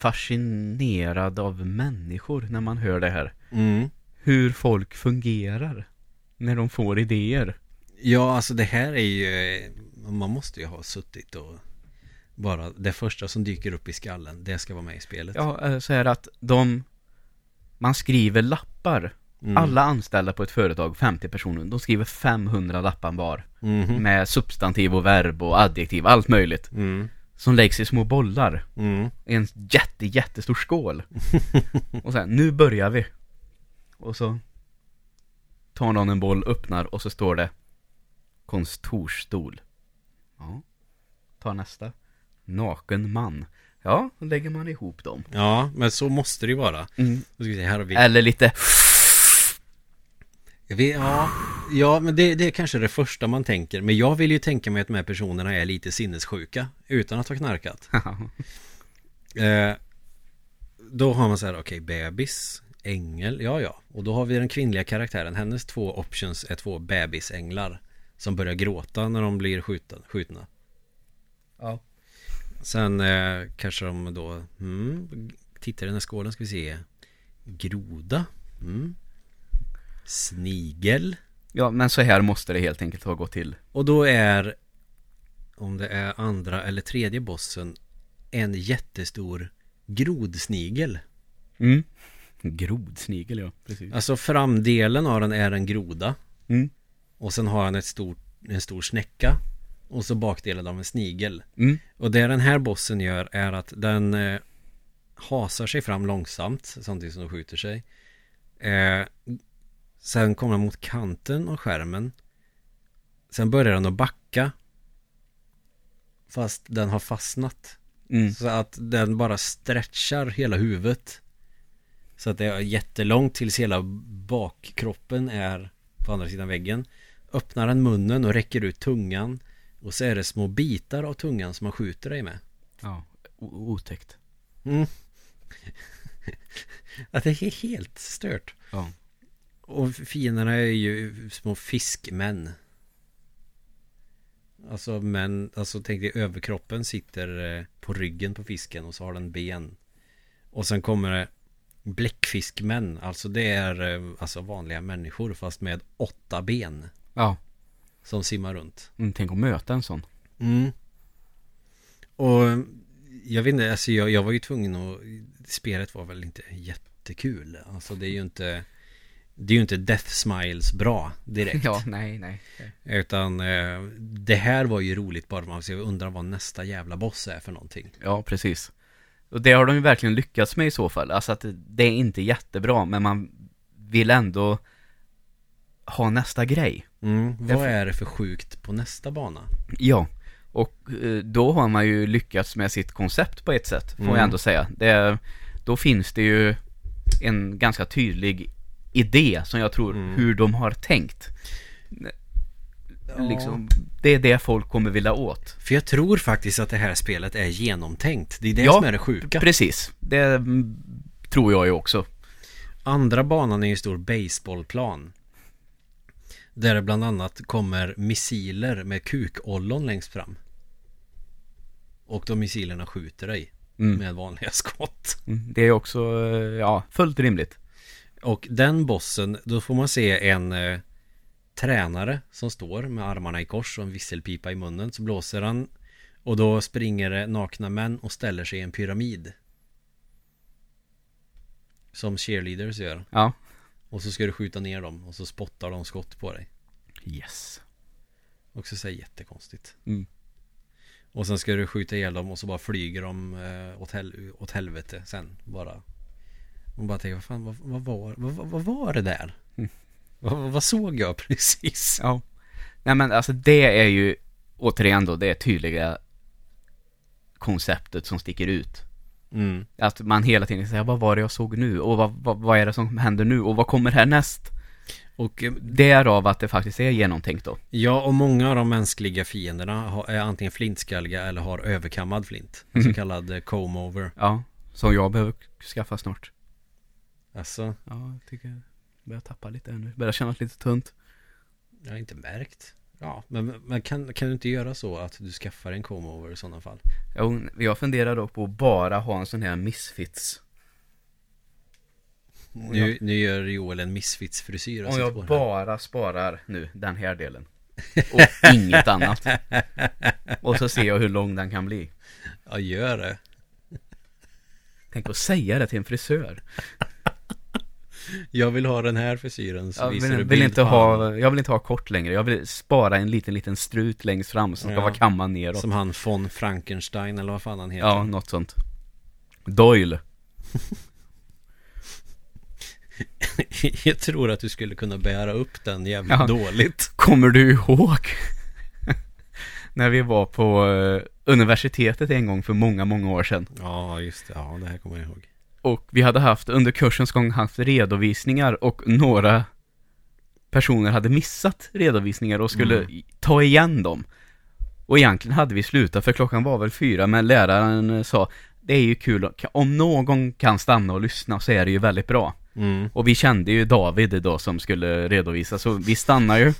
Speaker 1: fascinerad av människor när man hör det här.
Speaker 2: Mm.
Speaker 1: Hur folk fungerar när de får idéer.
Speaker 2: Ja, alltså det här är ju eh, Man måste ju ha suttit och Bara det första som dyker upp i skallen Det ska vara med i spelet
Speaker 1: Ja, eh, så är det att de Man skriver lappar
Speaker 2: Mm.
Speaker 1: Alla anställda på ett företag, 50 personer, de skriver 500 lappar var.
Speaker 2: Mhm.
Speaker 1: Med substantiv och verb och adjektiv, allt möjligt.
Speaker 2: Mm.
Speaker 1: Som läggs i små bollar.
Speaker 2: Mm.
Speaker 1: i en jätte, jättestor skål. (laughs) Och sen, nu börjar vi. Och så Tar någon en boll, öppnar och så står det Kontorsstol Ja. Tar nästa. Naken man. Ja, då lägger man ihop dem.
Speaker 2: Ja, men så måste det ju vara.
Speaker 1: Mm.
Speaker 2: Här har vi
Speaker 1: Eller lite
Speaker 2: Vet, ja, ja, men det, det är kanske det första man tänker. Men jag vill ju tänka mig att de här personerna är lite sinnessjuka Utan att ha knarkat. (laughs) Eh, Då har man så här, okej, bebis Ängel, ja ja. Och då har vi den kvinnliga karaktären. Hennes två options är två bebisänglar Som börjar gråta när de blir skjutna, skjutna.
Speaker 1: Ja.
Speaker 2: Sen eh, kanske de då mm, Tittar i den här skålen ska vi se Groda. Mm. Snigel.
Speaker 1: Ja, men så här måste det helt enkelt ha gått till.
Speaker 2: Och då är Om det är andra eller tredje bossen En jättestor Grodsnigel.
Speaker 1: Mm. (laughs) Grodsnigel, ja, precis.
Speaker 2: Alltså framdelen av den är en groda.
Speaker 1: Mm.
Speaker 2: Och sen har han ett stort, en stor snäcka. Och så bakdelen av en snigel.
Speaker 1: Mm.
Speaker 2: Och det den här bossen gör är att den eh, hasar sig fram långsamt samtidigt som den skjuter sig. Eh, sen kommer den mot kanten av skärmen. Sen börjar den att backa. Fast den har fastnat.
Speaker 1: Mm.
Speaker 2: Så att den bara stretchar hela huvudet. Så att det är jättelångt tills hela bakkroppen är på andra sidan väggen. Öppnar den munnen och räcker ut tungan. Och så är det små bitar av tungan som man skjuter dig med.
Speaker 1: Ja, otäckt.
Speaker 2: Mm. (laughs) att det är helt stört.
Speaker 1: Ja.
Speaker 2: Och fienderna är ju små fiskmän. Alltså män, alltså tänk dig överkroppen sitter eh, på ryggen på fisken och så har den ben. Och sen kommer det bläckfiskmän, alltså det är eh, alltså vanliga människor fast med åtta ben
Speaker 1: Ja,
Speaker 2: som simmar runt.
Speaker 1: mm, tänk att möta en sån.
Speaker 2: Mm. Och jag vet inte, alltså jag, jag var ju tvungen att Spelet var väl inte jättekul Alltså det är ju inte Det är ju inte Death Smiles bra direkt (laughs)
Speaker 1: Ja, nej, nej.
Speaker 2: Utan eh, Det här var ju roligt bara man ska undra vad nästa jävla boss är för någonting
Speaker 1: Ja, precis. Och det har de ju verkligen lyckats med i så fall. Alltså att det, är inte jättebra, men man vill ändå ha nästa grej.
Speaker 2: mm. Vad är det för sjukt på nästa bana?
Speaker 1: Ja, och eh, då har man ju lyckats med sitt koncept på ett sätt, får
Speaker 2: Mm.
Speaker 1: jag ändå säga. Det, då finns det ju en ganska tydlig idé som jag tror
Speaker 2: Mm.
Speaker 1: hur de har tänkt. Liksom, det är det folk kommer vilja åt.
Speaker 2: För jag tror faktiskt att det här spelet är genomtänkt Det är det
Speaker 1: Ja,
Speaker 2: som är det sjuka
Speaker 1: Precis, det mm, tror jag ju också.
Speaker 2: Andra banan är en stor baseballplan. Där det bland annat kommer missiler med kukollon längst fram. Och de missilerna skjuter dig
Speaker 1: Mm.
Speaker 2: med vanliga (laughs) skott.
Speaker 1: Mm, Det är också, eh, ja, fullt rimligt.
Speaker 2: Och den bossen, då får man se en eh, tränare som står med armarna i kors och en visselpipa i munnen. Så blåser han och då springer det nakna män och ställer sig i en pyramid. Som cheerleaders gör.
Speaker 1: Ja.
Speaker 2: Och så ska du skjuta ner dem och så spottar de skott på dig.
Speaker 1: Yes.
Speaker 2: Också så här jättekonstigt.
Speaker 1: Mm.
Speaker 2: Och sen ska du skjuta ihjäl dem och så bara flyger de eh, åt, hel- åt helvete sen bara. Och bara tänker, vad fan, vad, vad, var, vad, vad, var det där?
Speaker 1: Mm. (laughs)
Speaker 2: Vad, vad såg jag (laughs) precis?
Speaker 1: Ja. Nej men alltså det är ju, återigen då, det tydliga konceptet som sticker ut.
Speaker 2: Mm.
Speaker 1: Att man hela tiden säger, vad var det jag såg nu? Och vad, vad, vad är det som händer nu? Och vad kommer härnäst?
Speaker 2: Och eh,
Speaker 1: Därav att det faktiskt är genomtänkt då.
Speaker 2: ja, och många av de mänskliga fienderna är antingen flintskalliga eller har överkammad flint.
Speaker 1: Mhm.
Speaker 2: så kallad eh, comb over.
Speaker 1: Ja, som jag behöver skaffa snart.
Speaker 2: Alltså,
Speaker 1: Ja, jag tycker jag börjar tappa lite här nu. Börjar kännas lite tunt.
Speaker 2: jag har inte märkt. Ja, men, men kan, kan du inte göra så att du skaffar en comb over i sådana fall?
Speaker 1: Jo, jag funderar då på att bara ha en sån här misfits.
Speaker 2: Nu, nu gör Joel en missfits-frisyr och
Speaker 1: Om jag bara sparar nu, den här delen. Och (laughs) inget annat. Och så ser jag hur lång den kan bli.
Speaker 2: Ja, gör det.
Speaker 1: Tänk att säga det till en frisör. (laughs)
Speaker 2: Jag vill ha den här frisyren så
Speaker 1: Jag
Speaker 2: visar
Speaker 1: vill, vill inte ha, jag vill inte ha kort längre. Jag vill spara en liten, liten strut längst fram som ska
Speaker 2: Ja.
Speaker 1: vara kammad neråt.
Speaker 2: Som han von Frankenstein eller vad fan han heter.
Speaker 1: Ja, något sånt. Doyle. (laughs)
Speaker 2: Jag tror att du skulle kunna bära upp den jävligt
Speaker 1: Ja.
Speaker 2: dåligt. (laughs)
Speaker 1: Kommer du ihåg? När vi var på eh, universitetet en gång för många, många år sedan.
Speaker 2: Ja, just det. Ja, det här kommer jag ihåg.
Speaker 1: Och vi hade haft, under kursens gång haft redovisningar och några personer hade missat redovisningar och skulle
Speaker 2: Mm.
Speaker 1: ta igen dem. Och egentligen hade vi slutat för klockan var väl fyra men läraren eh, sa Det är ju kul, om någon kan stanna och lyssna så är det ju väldigt bra.
Speaker 2: Mm.
Speaker 1: Och vi kände ju David då som skulle redovisa så vi stannade ju.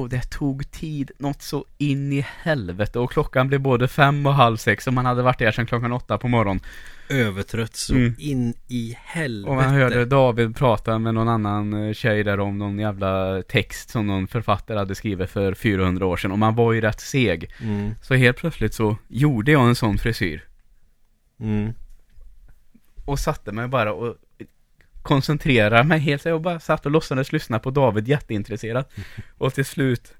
Speaker 1: Och det tog tid något så in i helvete och klockan blev både fem och halv sex och man hade varit där sedan klockan åtta på morgonen.
Speaker 2: Övertrött så
Speaker 1: Mm.
Speaker 2: in i helvete.
Speaker 1: Och man hörde David prata med någon annan eh, tjej där om någon jävla text som någon författare hade skrivit för 400 år sedan och man var ju rätt seg.
Speaker 2: Mm.
Speaker 1: Så helt plötsligt så gjorde jag en sån frisyr
Speaker 2: Mm.
Speaker 1: och satte mig bara och koncentrerade mig helt. Jag bara satt och låtsades lyssna på David jätteintresserad. (laughs) Och till slut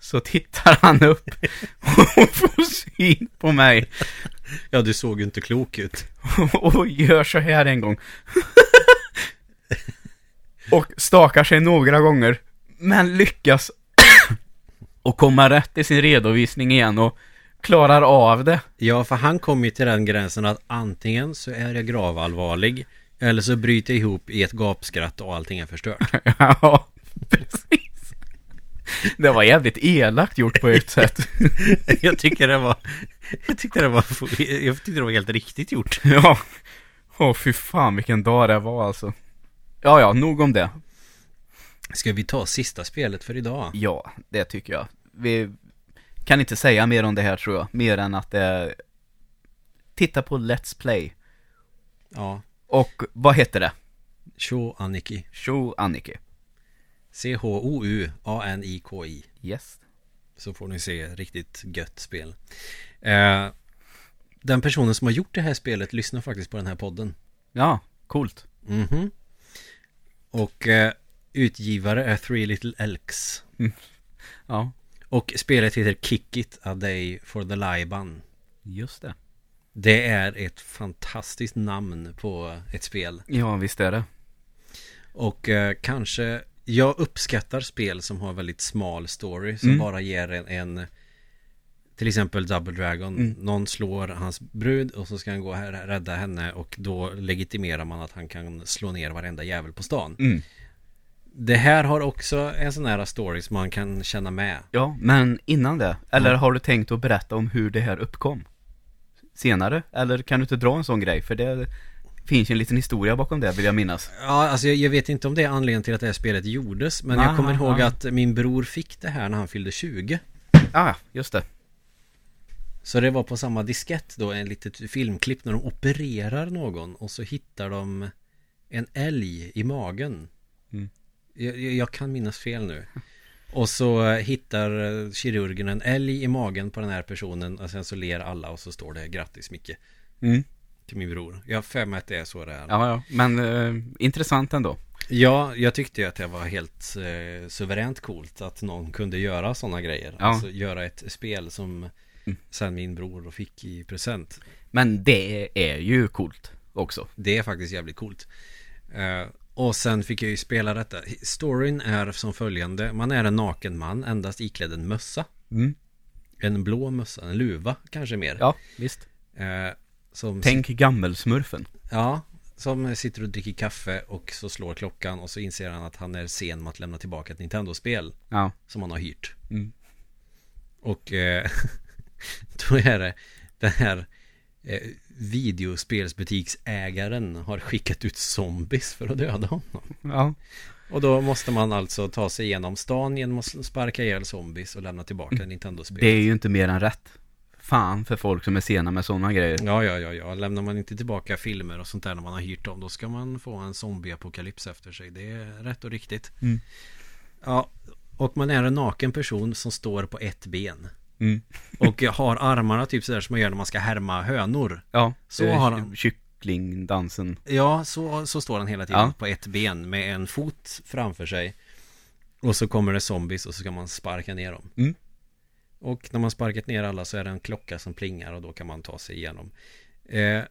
Speaker 1: så tittar han upp och får syn på mig
Speaker 2: Ja, du såg ju inte klok ut. (laughs)
Speaker 1: och gör så här en gång. (laughs) Och stakar sig några gånger, men lyckas (coughs) och komma rätt i sin redovisning igen och klarar av det.
Speaker 2: Ja, för han kom ju till den gränsen att antingen så är jag gravallvarlig eller så bryter jag ihop i ett gapskratt och allting är förstört. (laughs)
Speaker 1: ja, precis. Det var jävligt elakt gjort på ett sätt. (laughs)
Speaker 2: jag tycker det var Jag tyckte det var Jag tyckte det var helt riktigt gjort.
Speaker 1: ja. Åh oh, fy fan vilken dag det var alltså. Ja, ja, nog om det.
Speaker 2: Ska vi ta sista spelet för idag?
Speaker 1: Ja, det tycker jag. Vi kan inte säga mer om det här tror jag. Mer än att det är... Titta på Let's Play.
Speaker 2: Ja.
Speaker 1: Och vad heter det?
Speaker 2: Show Aniki.
Speaker 1: Show Aniki.
Speaker 2: C-H-O-U-A-N-I-K-I.
Speaker 1: Yes.
Speaker 2: Så får ni se riktigt gött spel. Eh, den personen som har gjort det här spelet lyssnar faktiskt på den här podden.
Speaker 1: Ja, coolt.
Speaker 2: Mm och eh, utgivare är Three Little Elks.
Speaker 1: Mm. Ja.
Speaker 2: Och spelet heter Kick It A Day for the Liban.
Speaker 1: Just det.
Speaker 2: Det är ett fantastiskt namn på ett spel.
Speaker 1: Ja, visst är det.
Speaker 2: Och eh, kanske, jag uppskattar spel som har väldigt smal story. Som mm. bara ger en, en, till exempel Double Dragon. Mm. Någon slår hans brud och så ska han gå här rädda henne. Och då legitimerar man att han kan slå ner varenda jävel på stan.
Speaker 1: Mm.
Speaker 2: Det här har också en sån här story som man kan känna med.
Speaker 1: Ja, men innan det, eller mm. har du tänkt att berätta om hur det här uppkom? Senare? Eller kan du inte dra en sån grej? För det finns ju en liten historia bakom det, vill jag minnas.
Speaker 2: Ja, alltså jag, jag vet inte om det är anledningen till att det här spelet gjordes. Men Aha, jag kommer ihåg ja. att min bror fick det här när han fyllde 20.
Speaker 1: Ja, ah, just det.
Speaker 2: Så det var på samma diskett då, en litet filmklipp när de opererar någon och så hittar de en älg i magen. Mm. Jag, jag, kan minnas fel nu. Och så hittar kirurgen en älg i magen på den här personen och sen så ler alla och så står det grattis Micke.
Speaker 1: Mm.
Speaker 2: Till min bror. Jag har för mig att det är så det är.
Speaker 1: Ja, ja. Men eh, intressant ändå.
Speaker 2: Ja, jag tyckte ju att det var helt eh, suveränt coolt att någon kunde göra sådana grejer. Ja. Alltså göra ett spel som mm. sen min bror fick i present.
Speaker 1: Men det är ju coolt också.
Speaker 2: Det är faktiskt jävligt coolt. Uh, och sen fick jag ju spela detta. Storyn är som följande. Man är en naken man, endast iklädd en mössa.
Speaker 1: Mm.
Speaker 2: En blå mössa, en luva kanske mer.
Speaker 1: Ja, visst.
Speaker 2: Eh,
Speaker 1: som Tänk gammelsmurfen.
Speaker 2: Ja, som sitter och dricker kaffe och så slår klockan och så inser han att han är sen med att lämna tillbaka ett Nintendo-spel.
Speaker 1: Ja.
Speaker 2: Som han har hyrt.
Speaker 1: Mm.
Speaker 2: Och eh, (laughs) då är det den här eh, videospelsbutiksägaren har skickat ut zombies för att döda honom.
Speaker 1: Ja.
Speaker 2: Och då måste man alltså ta sig igenom stan genom att sparka ihjäl zombies och lämna tillbaka mm. Nintendo-spel.
Speaker 1: Det är ju inte mer än rätt. Fan för folk som är sena med sådana grejer.
Speaker 2: Ja, ja, ja, ja. Lämnar man inte tillbaka filmer och sånt där när man har hyrt dem, då ska man få en zombieapokalyps efter sig. Det är rätt och riktigt.
Speaker 1: Mm.
Speaker 2: Ja, och man är en naken person som står på ett ben.
Speaker 1: Mm.
Speaker 2: Och har armarna typ sådär som man gör när man ska härma hönor.
Speaker 1: Ja, så har han. Kycklingdansen.
Speaker 2: Ja, så, så står han hela tiden ja. på ett ben med en fot framför sig. Och så kommer det zombies och så ska man sparka ner dem.
Speaker 1: Mm.
Speaker 2: Och när man sparkat ner alla så är det en klocka som plingar och då kan man ta sig igenom. Eh,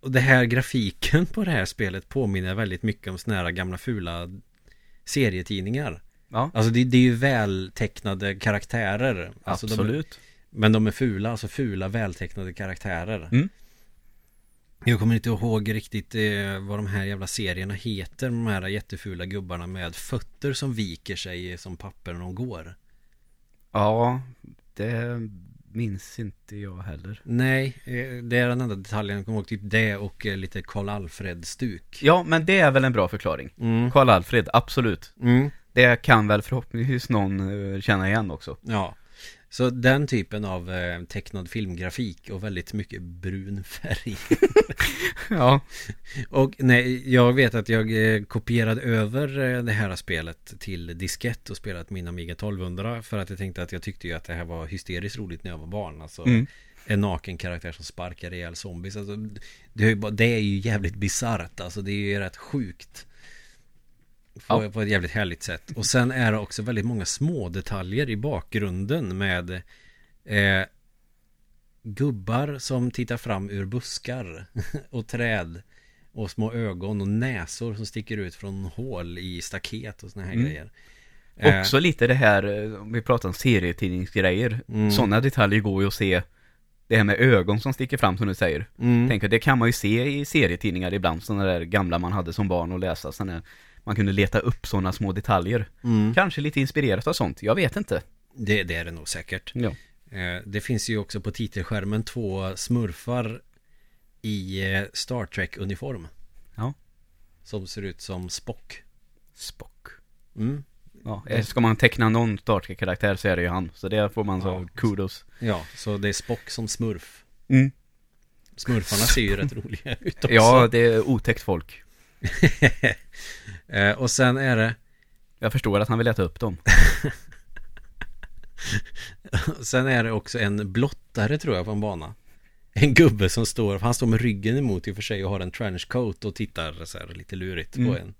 Speaker 2: och det här grafiken på det här spelet påminner väldigt mycket om sådana här gamla fula serietidningar.
Speaker 1: Ja.
Speaker 2: Alltså det, det är ju vältecknade karaktärer. Alltså
Speaker 1: Absolut.
Speaker 2: De, men de är fula, alltså fula vältecknade karaktärer.
Speaker 1: Mm.
Speaker 2: Jag kommer inte ihåg riktigt eh, vad de här jävla serierna heter. De här jättefula gubbarna med fötter som viker sig som papper när de går.
Speaker 1: Ja, det minns inte jag heller.
Speaker 2: Nej, eh, det är den enda detaljen jag kommer ihåg. Typ det och eh, lite Karl-Alfred-stuk.
Speaker 1: Ja, men det är väl en bra förklaring.
Speaker 2: Mm.
Speaker 1: Karl-Alfred, absolut.
Speaker 2: Mm.
Speaker 1: Det kan väl förhoppningsvis någon känna igen också.
Speaker 2: Ja. Så den typen av eh, tecknad filmgrafik och väldigt mycket brun färg. (laughs)
Speaker 1: ja.
Speaker 2: Och nej, jag vet att jag eh, kopierade över eh, det här spelet till diskett och spelat min Amiga 1200 för att jag tänkte att jag tyckte ju att det här var hysteriskt roligt när jag var barn. Alltså
Speaker 1: mm.
Speaker 2: en naken karaktär som sparkar ihjäl zombies. Alltså, det, är, det är ju jävligt bisarrt. Alltså det är ju rätt sjukt. På, ja. på ett jävligt härligt sätt. Och sen är det också väldigt många små detaljer i bakgrunden med eh, gubbar som tittar fram ur buskar (laughs) och träd och små ögon och näsor som sticker ut från hål i staket och såna här mm. grejer. Eh,
Speaker 1: Också lite det här, eh, om vi pratar om serietidningsgrejer.
Speaker 2: Mm.
Speaker 1: Sådana detaljer går ju att se. Det här med ögon som sticker fram som du säger.
Speaker 2: mm,
Speaker 1: Tänk att det kan man ju se i serietidningar ibland, sådana där gamla man hade som barn och läsa. Såna, man kunde leta upp sådana små detaljer.
Speaker 2: mm.
Speaker 1: Kanske lite inspirerat av sånt, jag vet inte.
Speaker 2: Det, det är det nog säkert.
Speaker 1: Ja.
Speaker 2: Eh, Det finns ju också på titelskärmen två smurfar i eh, Star Trek-uniform.
Speaker 1: Ja.
Speaker 2: Som ser ut som Spock.
Speaker 1: Spock.
Speaker 2: Mm.
Speaker 1: Ja, eh, ska man teckna någon Star Trek-karaktär så är det ju han. Så det får man så
Speaker 2: Ja.
Speaker 1: kudos.
Speaker 2: Ja, så det är Spock som smurf.
Speaker 1: Mm.
Speaker 2: Smurfarna ser ju rätt roliga ut också.
Speaker 1: Ja, det är otäckt folk. (laughs)
Speaker 2: Eh, Och sen är det
Speaker 1: Jag förstår att han vill äta upp dem. (laughs)
Speaker 2: Sen är det också en blottare tror jag på en bana En gubbe som står, han står med ryggen emot i och för sig och har en trenchcoat och tittar så här lite lurigt
Speaker 1: Mm.
Speaker 2: på en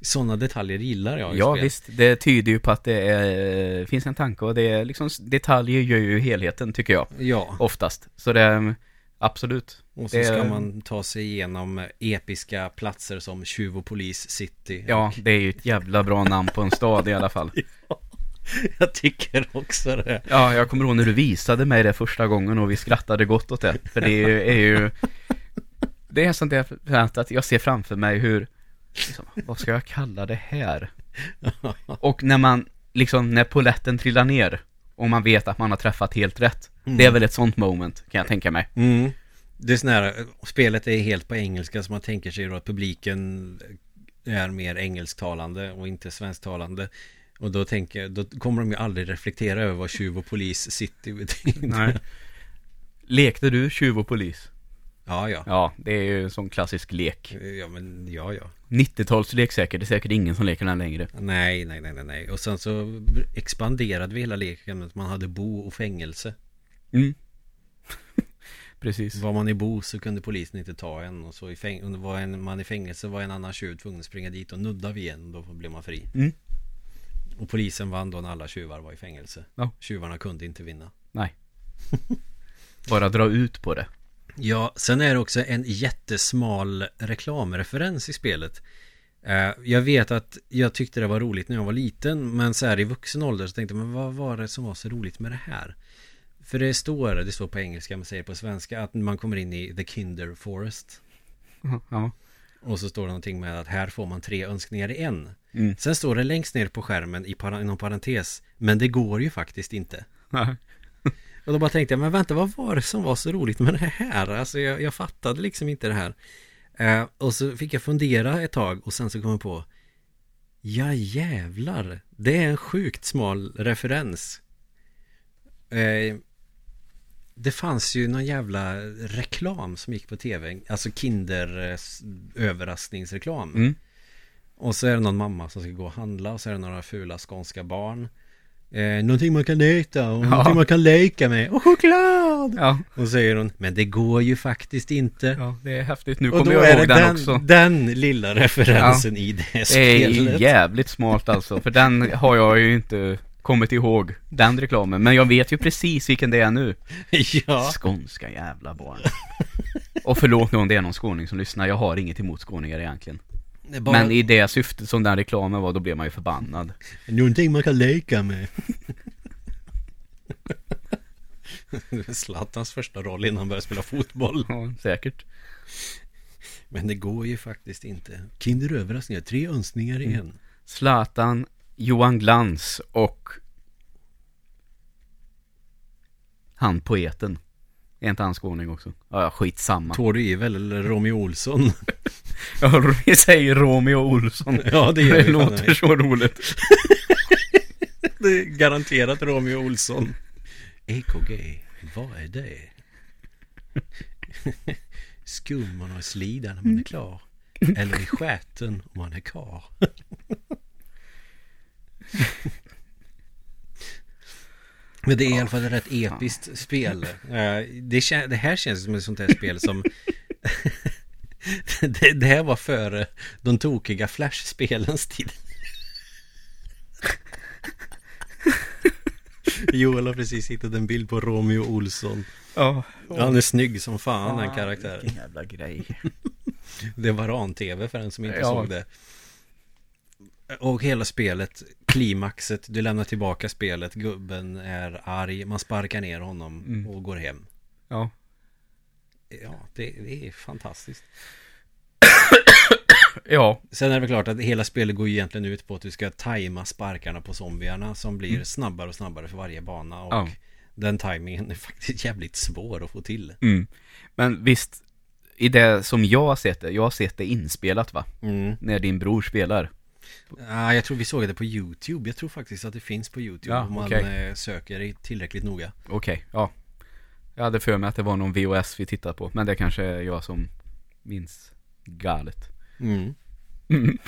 Speaker 2: Sådana detaljer gillar jag
Speaker 1: Ja,
Speaker 2: spel.
Speaker 1: visst. Det tyder ju på att det är, finns en tanke och det är liksom, detaljer gör ju helheten tycker jag.
Speaker 2: Ja,
Speaker 1: Oftast. Så det är, absolut.
Speaker 2: och så
Speaker 1: det-
Speaker 2: ska man ta sig igenom episka platser som Tjuv och Polis City
Speaker 1: Ja, det är ju ett jävla bra namn på en stad i alla fall. (laughs)
Speaker 2: Jag tycker också det
Speaker 1: Ja, jag kommer ihåg när du visade mig det första gången och vi skrattade gott åt det. För det är ju, det är sånt där förväntat, jag ser framför mig hur, liksom, vad ska jag kalla det här? (laughs) Och när man, liksom, när poletten trillar ner och man vet att man har träffat helt rätt. Det är väl ett sånt moment, kan jag tänka mig.
Speaker 2: Mm. Det är sån här, spelet är helt på engelska så man tänker sig då att publiken är mer engelsktalande och inte svensktalande. Och då tänker då kommer de ju aldrig reflektera över vad tjuv och polis city betyder.
Speaker 1: Lekte du tjuv och polis?
Speaker 2: Ja, ja.
Speaker 1: Ja, det är ju en sån klassisk lek.
Speaker 2: Ja, men ja, ja.
Speaker 1: 90-talslek säkert, det är säkert ingen som leker den längre.
Speaker 2: Nej, nej, nej, nej, nej. Och sen så expanderade vi hela leken med att man hade bo och fängelse.
Speaker 1: Mm. (laughs) Precis.
Speaker 2: Var man i bo så kunde polisen inte ta en och så i fäng- och var en, man i fängelse var en annan tjuv tvungen att springa dit och nudda vid en. Då blev man fri.
Speaker 1: Mm.
Speaker 2: Och polisen vann då när alla tjuvar var i fängelse.
Speaker 1: Ja.
Speaker 2: Tjuvarna kunde inte vinna.
Speaker 1: Nej. (laughs) Bara dra ut på det.
Speaker 2: Ja, sen är det också en jättesmal reklamreferens i spelet. Eh, Jag vet att jag tyckte det var roligt när jag var liten Men så här i vuxen ålder så tänkte jag Men vad var det som var så roligt med det här? För det står, det står på engelska men säger på svenska Att man kommer in i The Kinder Forest
Speaker 1: Ja.
Speaker 2: Och så står det någonting med att här får man tre önskningar i en
Speaker 1: Mm.
Speaker 2: Sen står det längst ner på skärmen i para, inom parentes Men det går ju faktiskt inte Och då bara tänkte jag, men vänta, vad var det som var så roligt med det här? Alltså jag, jag fattade liksom inte det här. Eh, och så fick jag fundera ett tag och sen så kom jag på, ja jävlar, det är en sjukt smal referens. Eh, det fanns ju någon jävla reklam som gick på tv, alltså Kinder eh.
Speaker 1: Mm.
Speaker 2: Och så är det någon mamma som ska gå och handla och så är det några fula skånska barn. Eh, någonting man kan äta och
Speaker 1: Ja.
Speaker 2: någonting man kan leka med. Och choklad!
Speaker 1: Ja.
Speaker 2: Och säger hon, men det går ju faktiskt inte.
Speaker 1: ja, det är häftigt. Nu
Speaker 2: och
Speaker 1: kommer jag ihåg den,
Speaker 2: den,
Speaker 1: också.
Speaker 2: den lilla referensen i det
Speaker 1: Det är
Speaker 2: spelet.
Speaker 1: jävligt smart alltså, för den har jag ju inte kommit ihåg, den reklamen. Men jag vet ju precis vilken det är nu. (laughs)
Speaker 2: ja.
Speaker 1: Skånska jävla barn. Och förlåt nu om det är någon skåning som lyssnar, jag har inget emot skåningar egentligen.
Speaker 2: Bara
Speaker 1: Men i det syftet som den reklamen var, då blev man ju förbannad.
Speaker 2: någonting man kan leka med. (laughs) Zlatans första roll innan han började spela fotboll.
Speaker 1: Ja, säkert.
Speaker 2: Men det går ju faktiskt inte. Kinder överraskningar, tre önskningar i en.
Speaker 1: Zlatan, Johan Glans och han poeten. Är inte han skåning också? Ja, ja, skitsamma.
Speaker 2: Tori Ivel eller Romeo Olsson. (laughs)
Speaker 1: Ja, vi säger Romeo Olsson. (laughs)
Speaker 2: Ja, det gör
Speaker 1: Det
Speaker 2: vi fan
Speaker 1: låter så roligt. (laughs)
Speaker 2: Det är garanterat Romeo Olsson. EKG, vad är det? Skum man har i slidan när man är klar. Eller i skäten om man är kar. Men det är i alla fall ett rätt episkt spel. Eh, Det, det här känns som ett sånt här spel som... (laughs) det, det här var före de tokiga Flash-spelens tid. (laughs) Joel har precis hittat en bild på Romeo Olsson.
Speaker 1: Ja.
Speaker 2: Han är snygg som fan den karaktären.
Speaker 1: Vilken jävla grej. (laughs)
Speaker 2: Det är varan-tv för den som inte
Speaker 1: Ja.
Speaker 2: såg det. Och hela spelet, klimaxet, du lämnar tillbaka spelet, gubben är arg, man sparkar ner honom
Speaker 1: Mm.
Speaker 2: och går hem.
Speaker 1: Ja.
Speaker 2: Ja, det, det är fantastiskt. (coughs)
Speaker 1: Ja.
Speaker 2: Sen är det väl klart att hela spelet går egentligen ut på att du ska tajma sparkarna på zombierna som blir
Speaker 1: Mm.
Speaker 2: snabbare och snabbare för varje bana och
Speaker 1: Ja.
Speaker 2: den tajmingen är faktiskt jävligt svår att få till.
Speaker 1: Mm. Men visst, i det som jag har sett det, jag har sett det inspelat va?
Speaker 2: Mm.
Speaker 1: När din bror spelar.
Speaker 2: Ja, jag tror vi såg det på YouTube. Jag tror faktiskt att det finns på YouTube
Speaker 1: Ja,
Speaker 2: om man
Speaker 1: okej.
Speaker 2: eh, söker tillräckligt noga.
Speaker 1: Okej, ja. Jag hade för mig att det var någon VOS vi tittade på, men det kanske är jag som minns galet.
Speaker 2: Mm.
Speaker 1: Mm.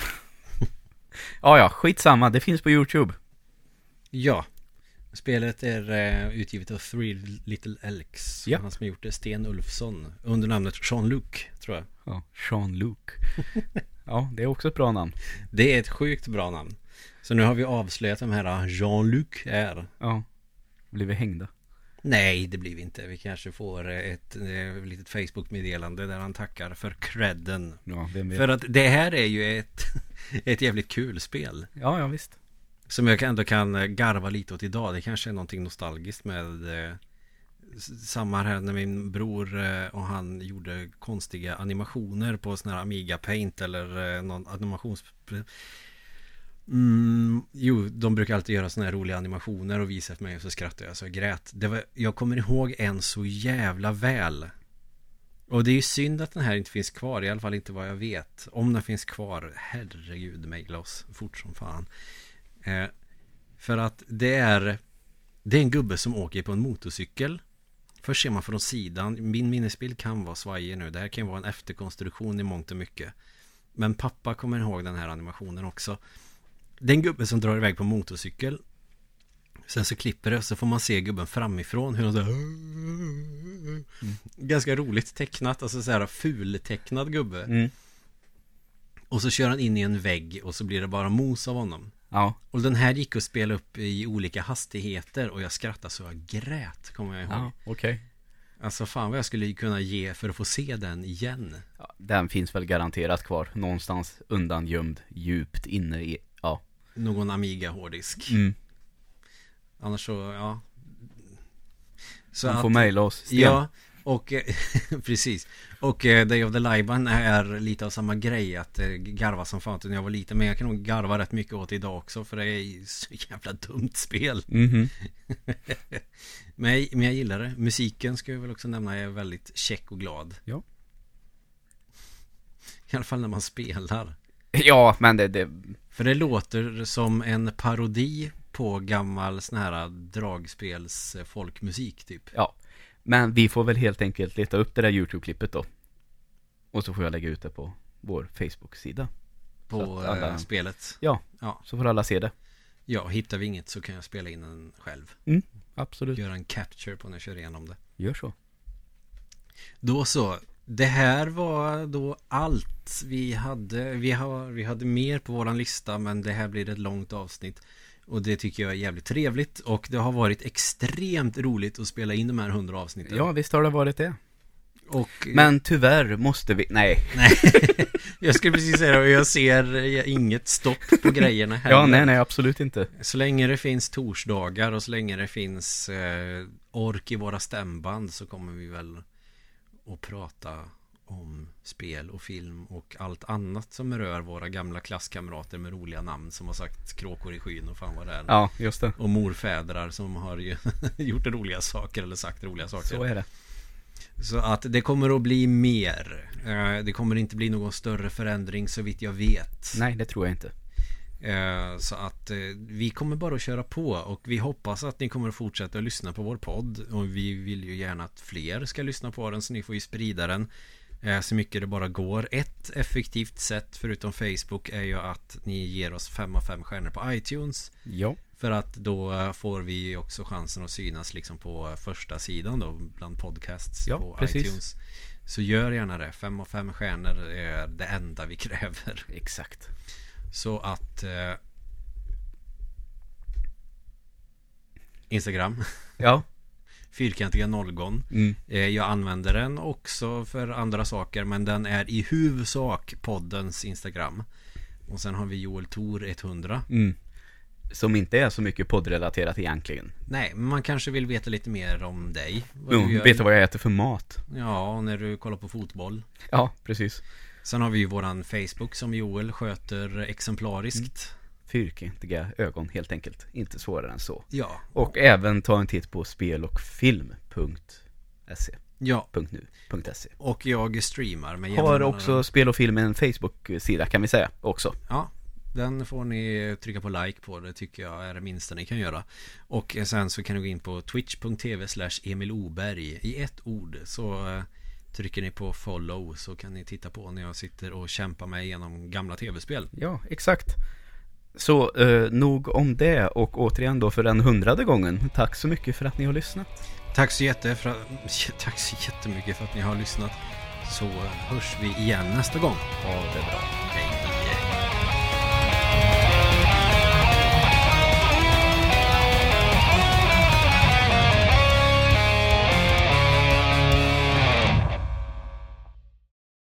Speaker 1: (laughs) ja, ja, skitsamma, det finns på YouTube.
Speaker 2: Ja. Spelet är eh, utgivet av Three Little Elks.
Speaker 1: Ja.
Speaker 2: Han som har gjort det, Sten Ulfsson. Under namnet Jean-Luc, tror jag.
Speaker 1: Ja, Jean-Luc. (laughs) ja, det är också ett bra namn.
Speaker 2: Det är ett sjukt bra namn. Så nu har vi avslöjat vem här Jean-Luc är.
Speaker 1: Ja. Blir vi hängda?
Speaker 2: Nej, det blir vi inte. Vi kanske får eh, ett eh, litet Facebook-meddelande där han tackar för credden.
Speaker 1: Ja?
Speaker 2: För att det här är ju ett, (laughs) ett jävligt kul spel.
Speaker 1: Ja, ja visst.
Speaker 2: Som jag ändå kan eh, garva lite åt idag. Det kanske är någonting nostalgiskt med eh, samma här när min bror eh, och han gjorde konstiga animationer på sån här Amiga Paint eller eh, någon animations... Mm, jo, de brukar alltid göra såna här roliga animationer och visa för mig och så skrattade jag så jag grät. Det var, jag kommer ihåg en så jävla väl. Och det är ju synd att den här inte finns kvar, i alla fall inte vad jag vet. Om den finns kvar, herregud, mejla oss fort som fan. Eh, för att det är Det är en gubbe som åker på en motorcykel Först ser man från sidan. Min minnesbild kan vara svajig nu. Det här kan ju vara en efterkonstruktion i mångt och mycket. Men pappa kommer ihåg den här animationen också. Det är en gubbe som drar iväg på motorcykel. Sen så klipper det och så får man se gubben framifrån hur han så här, Ganska roligt tecknat Alltså så här fultecknad gubbe.
Speaker 1: Mm.
Speaker 2: Och så kör han in i en vägg och så blir det bara mos av honom
Speaker 1: Ja,
Speaker 2: och den här gick att spela upp i olika hastigheter och jag skrattade så jag grät, kommer jag ihåg.
Speaker 1: ja okej.
Speaker 2: Alltså fan vad jag skulle kunna ge för att få se den igen.
Speaker 1: Ja, den finns väl garanterat kvar. Någonstans undangömd, djupt inne i, ja.
Speaker 2: Någon Amiga-hårddisk.
Speaker 1: Mm.
Speaker 2: Annars så, ja. Så
Speaker 1: Man får mejla oss. Sten.
Speaker 2: Ja, och eh, (laughs) precis. Och eh, Day of the Liban är lite av samma grej att eh, garva som fan när jag var liten. Men jag kan nog garva rätt mycket åt idag också för det är (laughs) så jävla dumt spel.
Speaker 1: Mhm. (laughs)
Speaker 2: Men jag, men jag gillar det. Musiken ska jag väl också nämna är väldigt check och glad.
Speaker 1: Ja.
Speaker 2: I alla fall när man spelar.
Speaker 1: Ja, men det, det,
Speaker 2: För det låter som en parodi på gammal sån här dragspels folkmusik typ.
Speaker 1: ja. Men vi får väl helt enkelt leta upp det där YouTube-klippet då. Och så får jag lägga ut det på vår Facebook-sida.
Speaker 2: På
Speaker 1: alla-
Speaker 2: eh, spelet.
Speaker 1: Ja,
Speaker 2: Ja.
Speaker 1: så får alla se det.
Speaker 2: ja, hittar vi inget så kan jag spela in den själv.
Speaker 1: Absolut.
Speaker 2: Göra en capture på när jag kör igenom det.
Speaker 1: Gör så.
Speaker 2: Då så. Det här var då allt vi hade. Vi, har, vi hade mer på våran lista men det här blir ett långt avsnitt. Och det tycker jag är jävligt trevligt. Och det har varit extremt roligt att spela in de här hundra avsnitten.
Speaker 1: Ja, visst har det varit det.
Speaker 2: Och,
Speaker 1: Men tyvärr måste vi, nej.
Speaker 2: Nej, (laughs) jag skulle precis säga det jag ser eh, inget stopp på grejerna heller.
Speaker 1: Ja, nej, nej, absolut inte.
Speaker 2: Så länge det finns torsdagar och så länge det finns eh, ork i våra stämband så kommer vi väl att prata om spel och film och allt annat som rör våra gamla klasskamrater med roliga namn som har sagt kråkor i skyn och fan vad det är.
Speaker 1: Ja, just det.
Speaker 2: Och morfädrar som har (laughs) gjort roliga saker eller sagt roliga saker.
Speaker 1: Så är det.
Speaker 2: Så att det kommer att bli mer. Eh, Det kommer inte bli någon större förändring så vitt jag vet.
Speaker 1: Nej, det tror jag inte.
Speaker 2: Eh, Så att eh, vi kommer bara att köra på och vi hoppas att ni kommer att fortsätta att lyssna på vår podd och vi vill ju gärna att fler ska lyssna på den så ni får ju sprida den så mycket det bara går. Ett effektivt sätt förutom Facebook är ju att ni ger oss 5 av 5 stjärnor på iTunes
Speaker 1: Ja.
Speaker 2: för att då eh, får vi också chansen att synas liksom på första sidan då bland podcasts
Speaker 1: Ja,
Speaker 2: på
Speaker 1: precis.
Speaker 2: iTunes. Så gör gärna det. 5 av 5 stjärnor är det enda vi (laughs) kräver.
Speaker 1: Exakt.
Speaker 2: Så att eh, Instagram
Speaker 1: Ja.
Speaker 2: Fyrkantiga nollgon
Speaker 1: Mm.
Speaker 2: eh, Jag använder den också för andra saker Men den är i huvudsak poddens Instagram Och sen har vi Joel Tor 100.
Speaker 1: Mm. Som inte är så mycket poddrelaterat egentligen.
Speaker 2: Nej, men man kanske vill veta lite mer om dig. Vad
Speaker 1: Mm,
Speaker 2: du gör.
Speaker 1: vet du vad jag äter för mat?
Speaker 2: Ja, när du kollar på fotboll.
Speaker 1: Ja, precis.
Speaker 2: Sen har vi ju våran Facebook som Joel sköter exemplariskt.
Speaker 1: Fyrkantiga ögon helt enkelt. Inte svårare än så.
Speaker 2: Ja.
Speaker 1: Och även ta en titt på spel och film.se.
Speaker 2: Ja,
Speaker 1: .nu.se.
Speaker 2: och jag streamar med
Speaker 1: Har också Spel och film en Facebook-sida kan vi säga också.
Speaker 2: Ja, den får ni trycka på like på. Det tycker jag är det minsta ni kan göra. Och sen så kan ni gå in på twitch.tv slash Emil Oberg i ett ord. Så eh, trycker ni på follow så kan ni titta på när jag sitter och kämpar mig igenom gamla tv-spel.
Speaker 1: Ja, exakt. Så eh, nog om det och återigen då för den hundrade gången. Tack så mycket för att ni har lyssnat.
Speaker 2: Tack så, jätte för, (laughs) tack så jättemycket för att ni har lyssnat. Så hörs vi igen nästa gång.
Speaker 1: Ha det bra.
Speaker 2: Hej.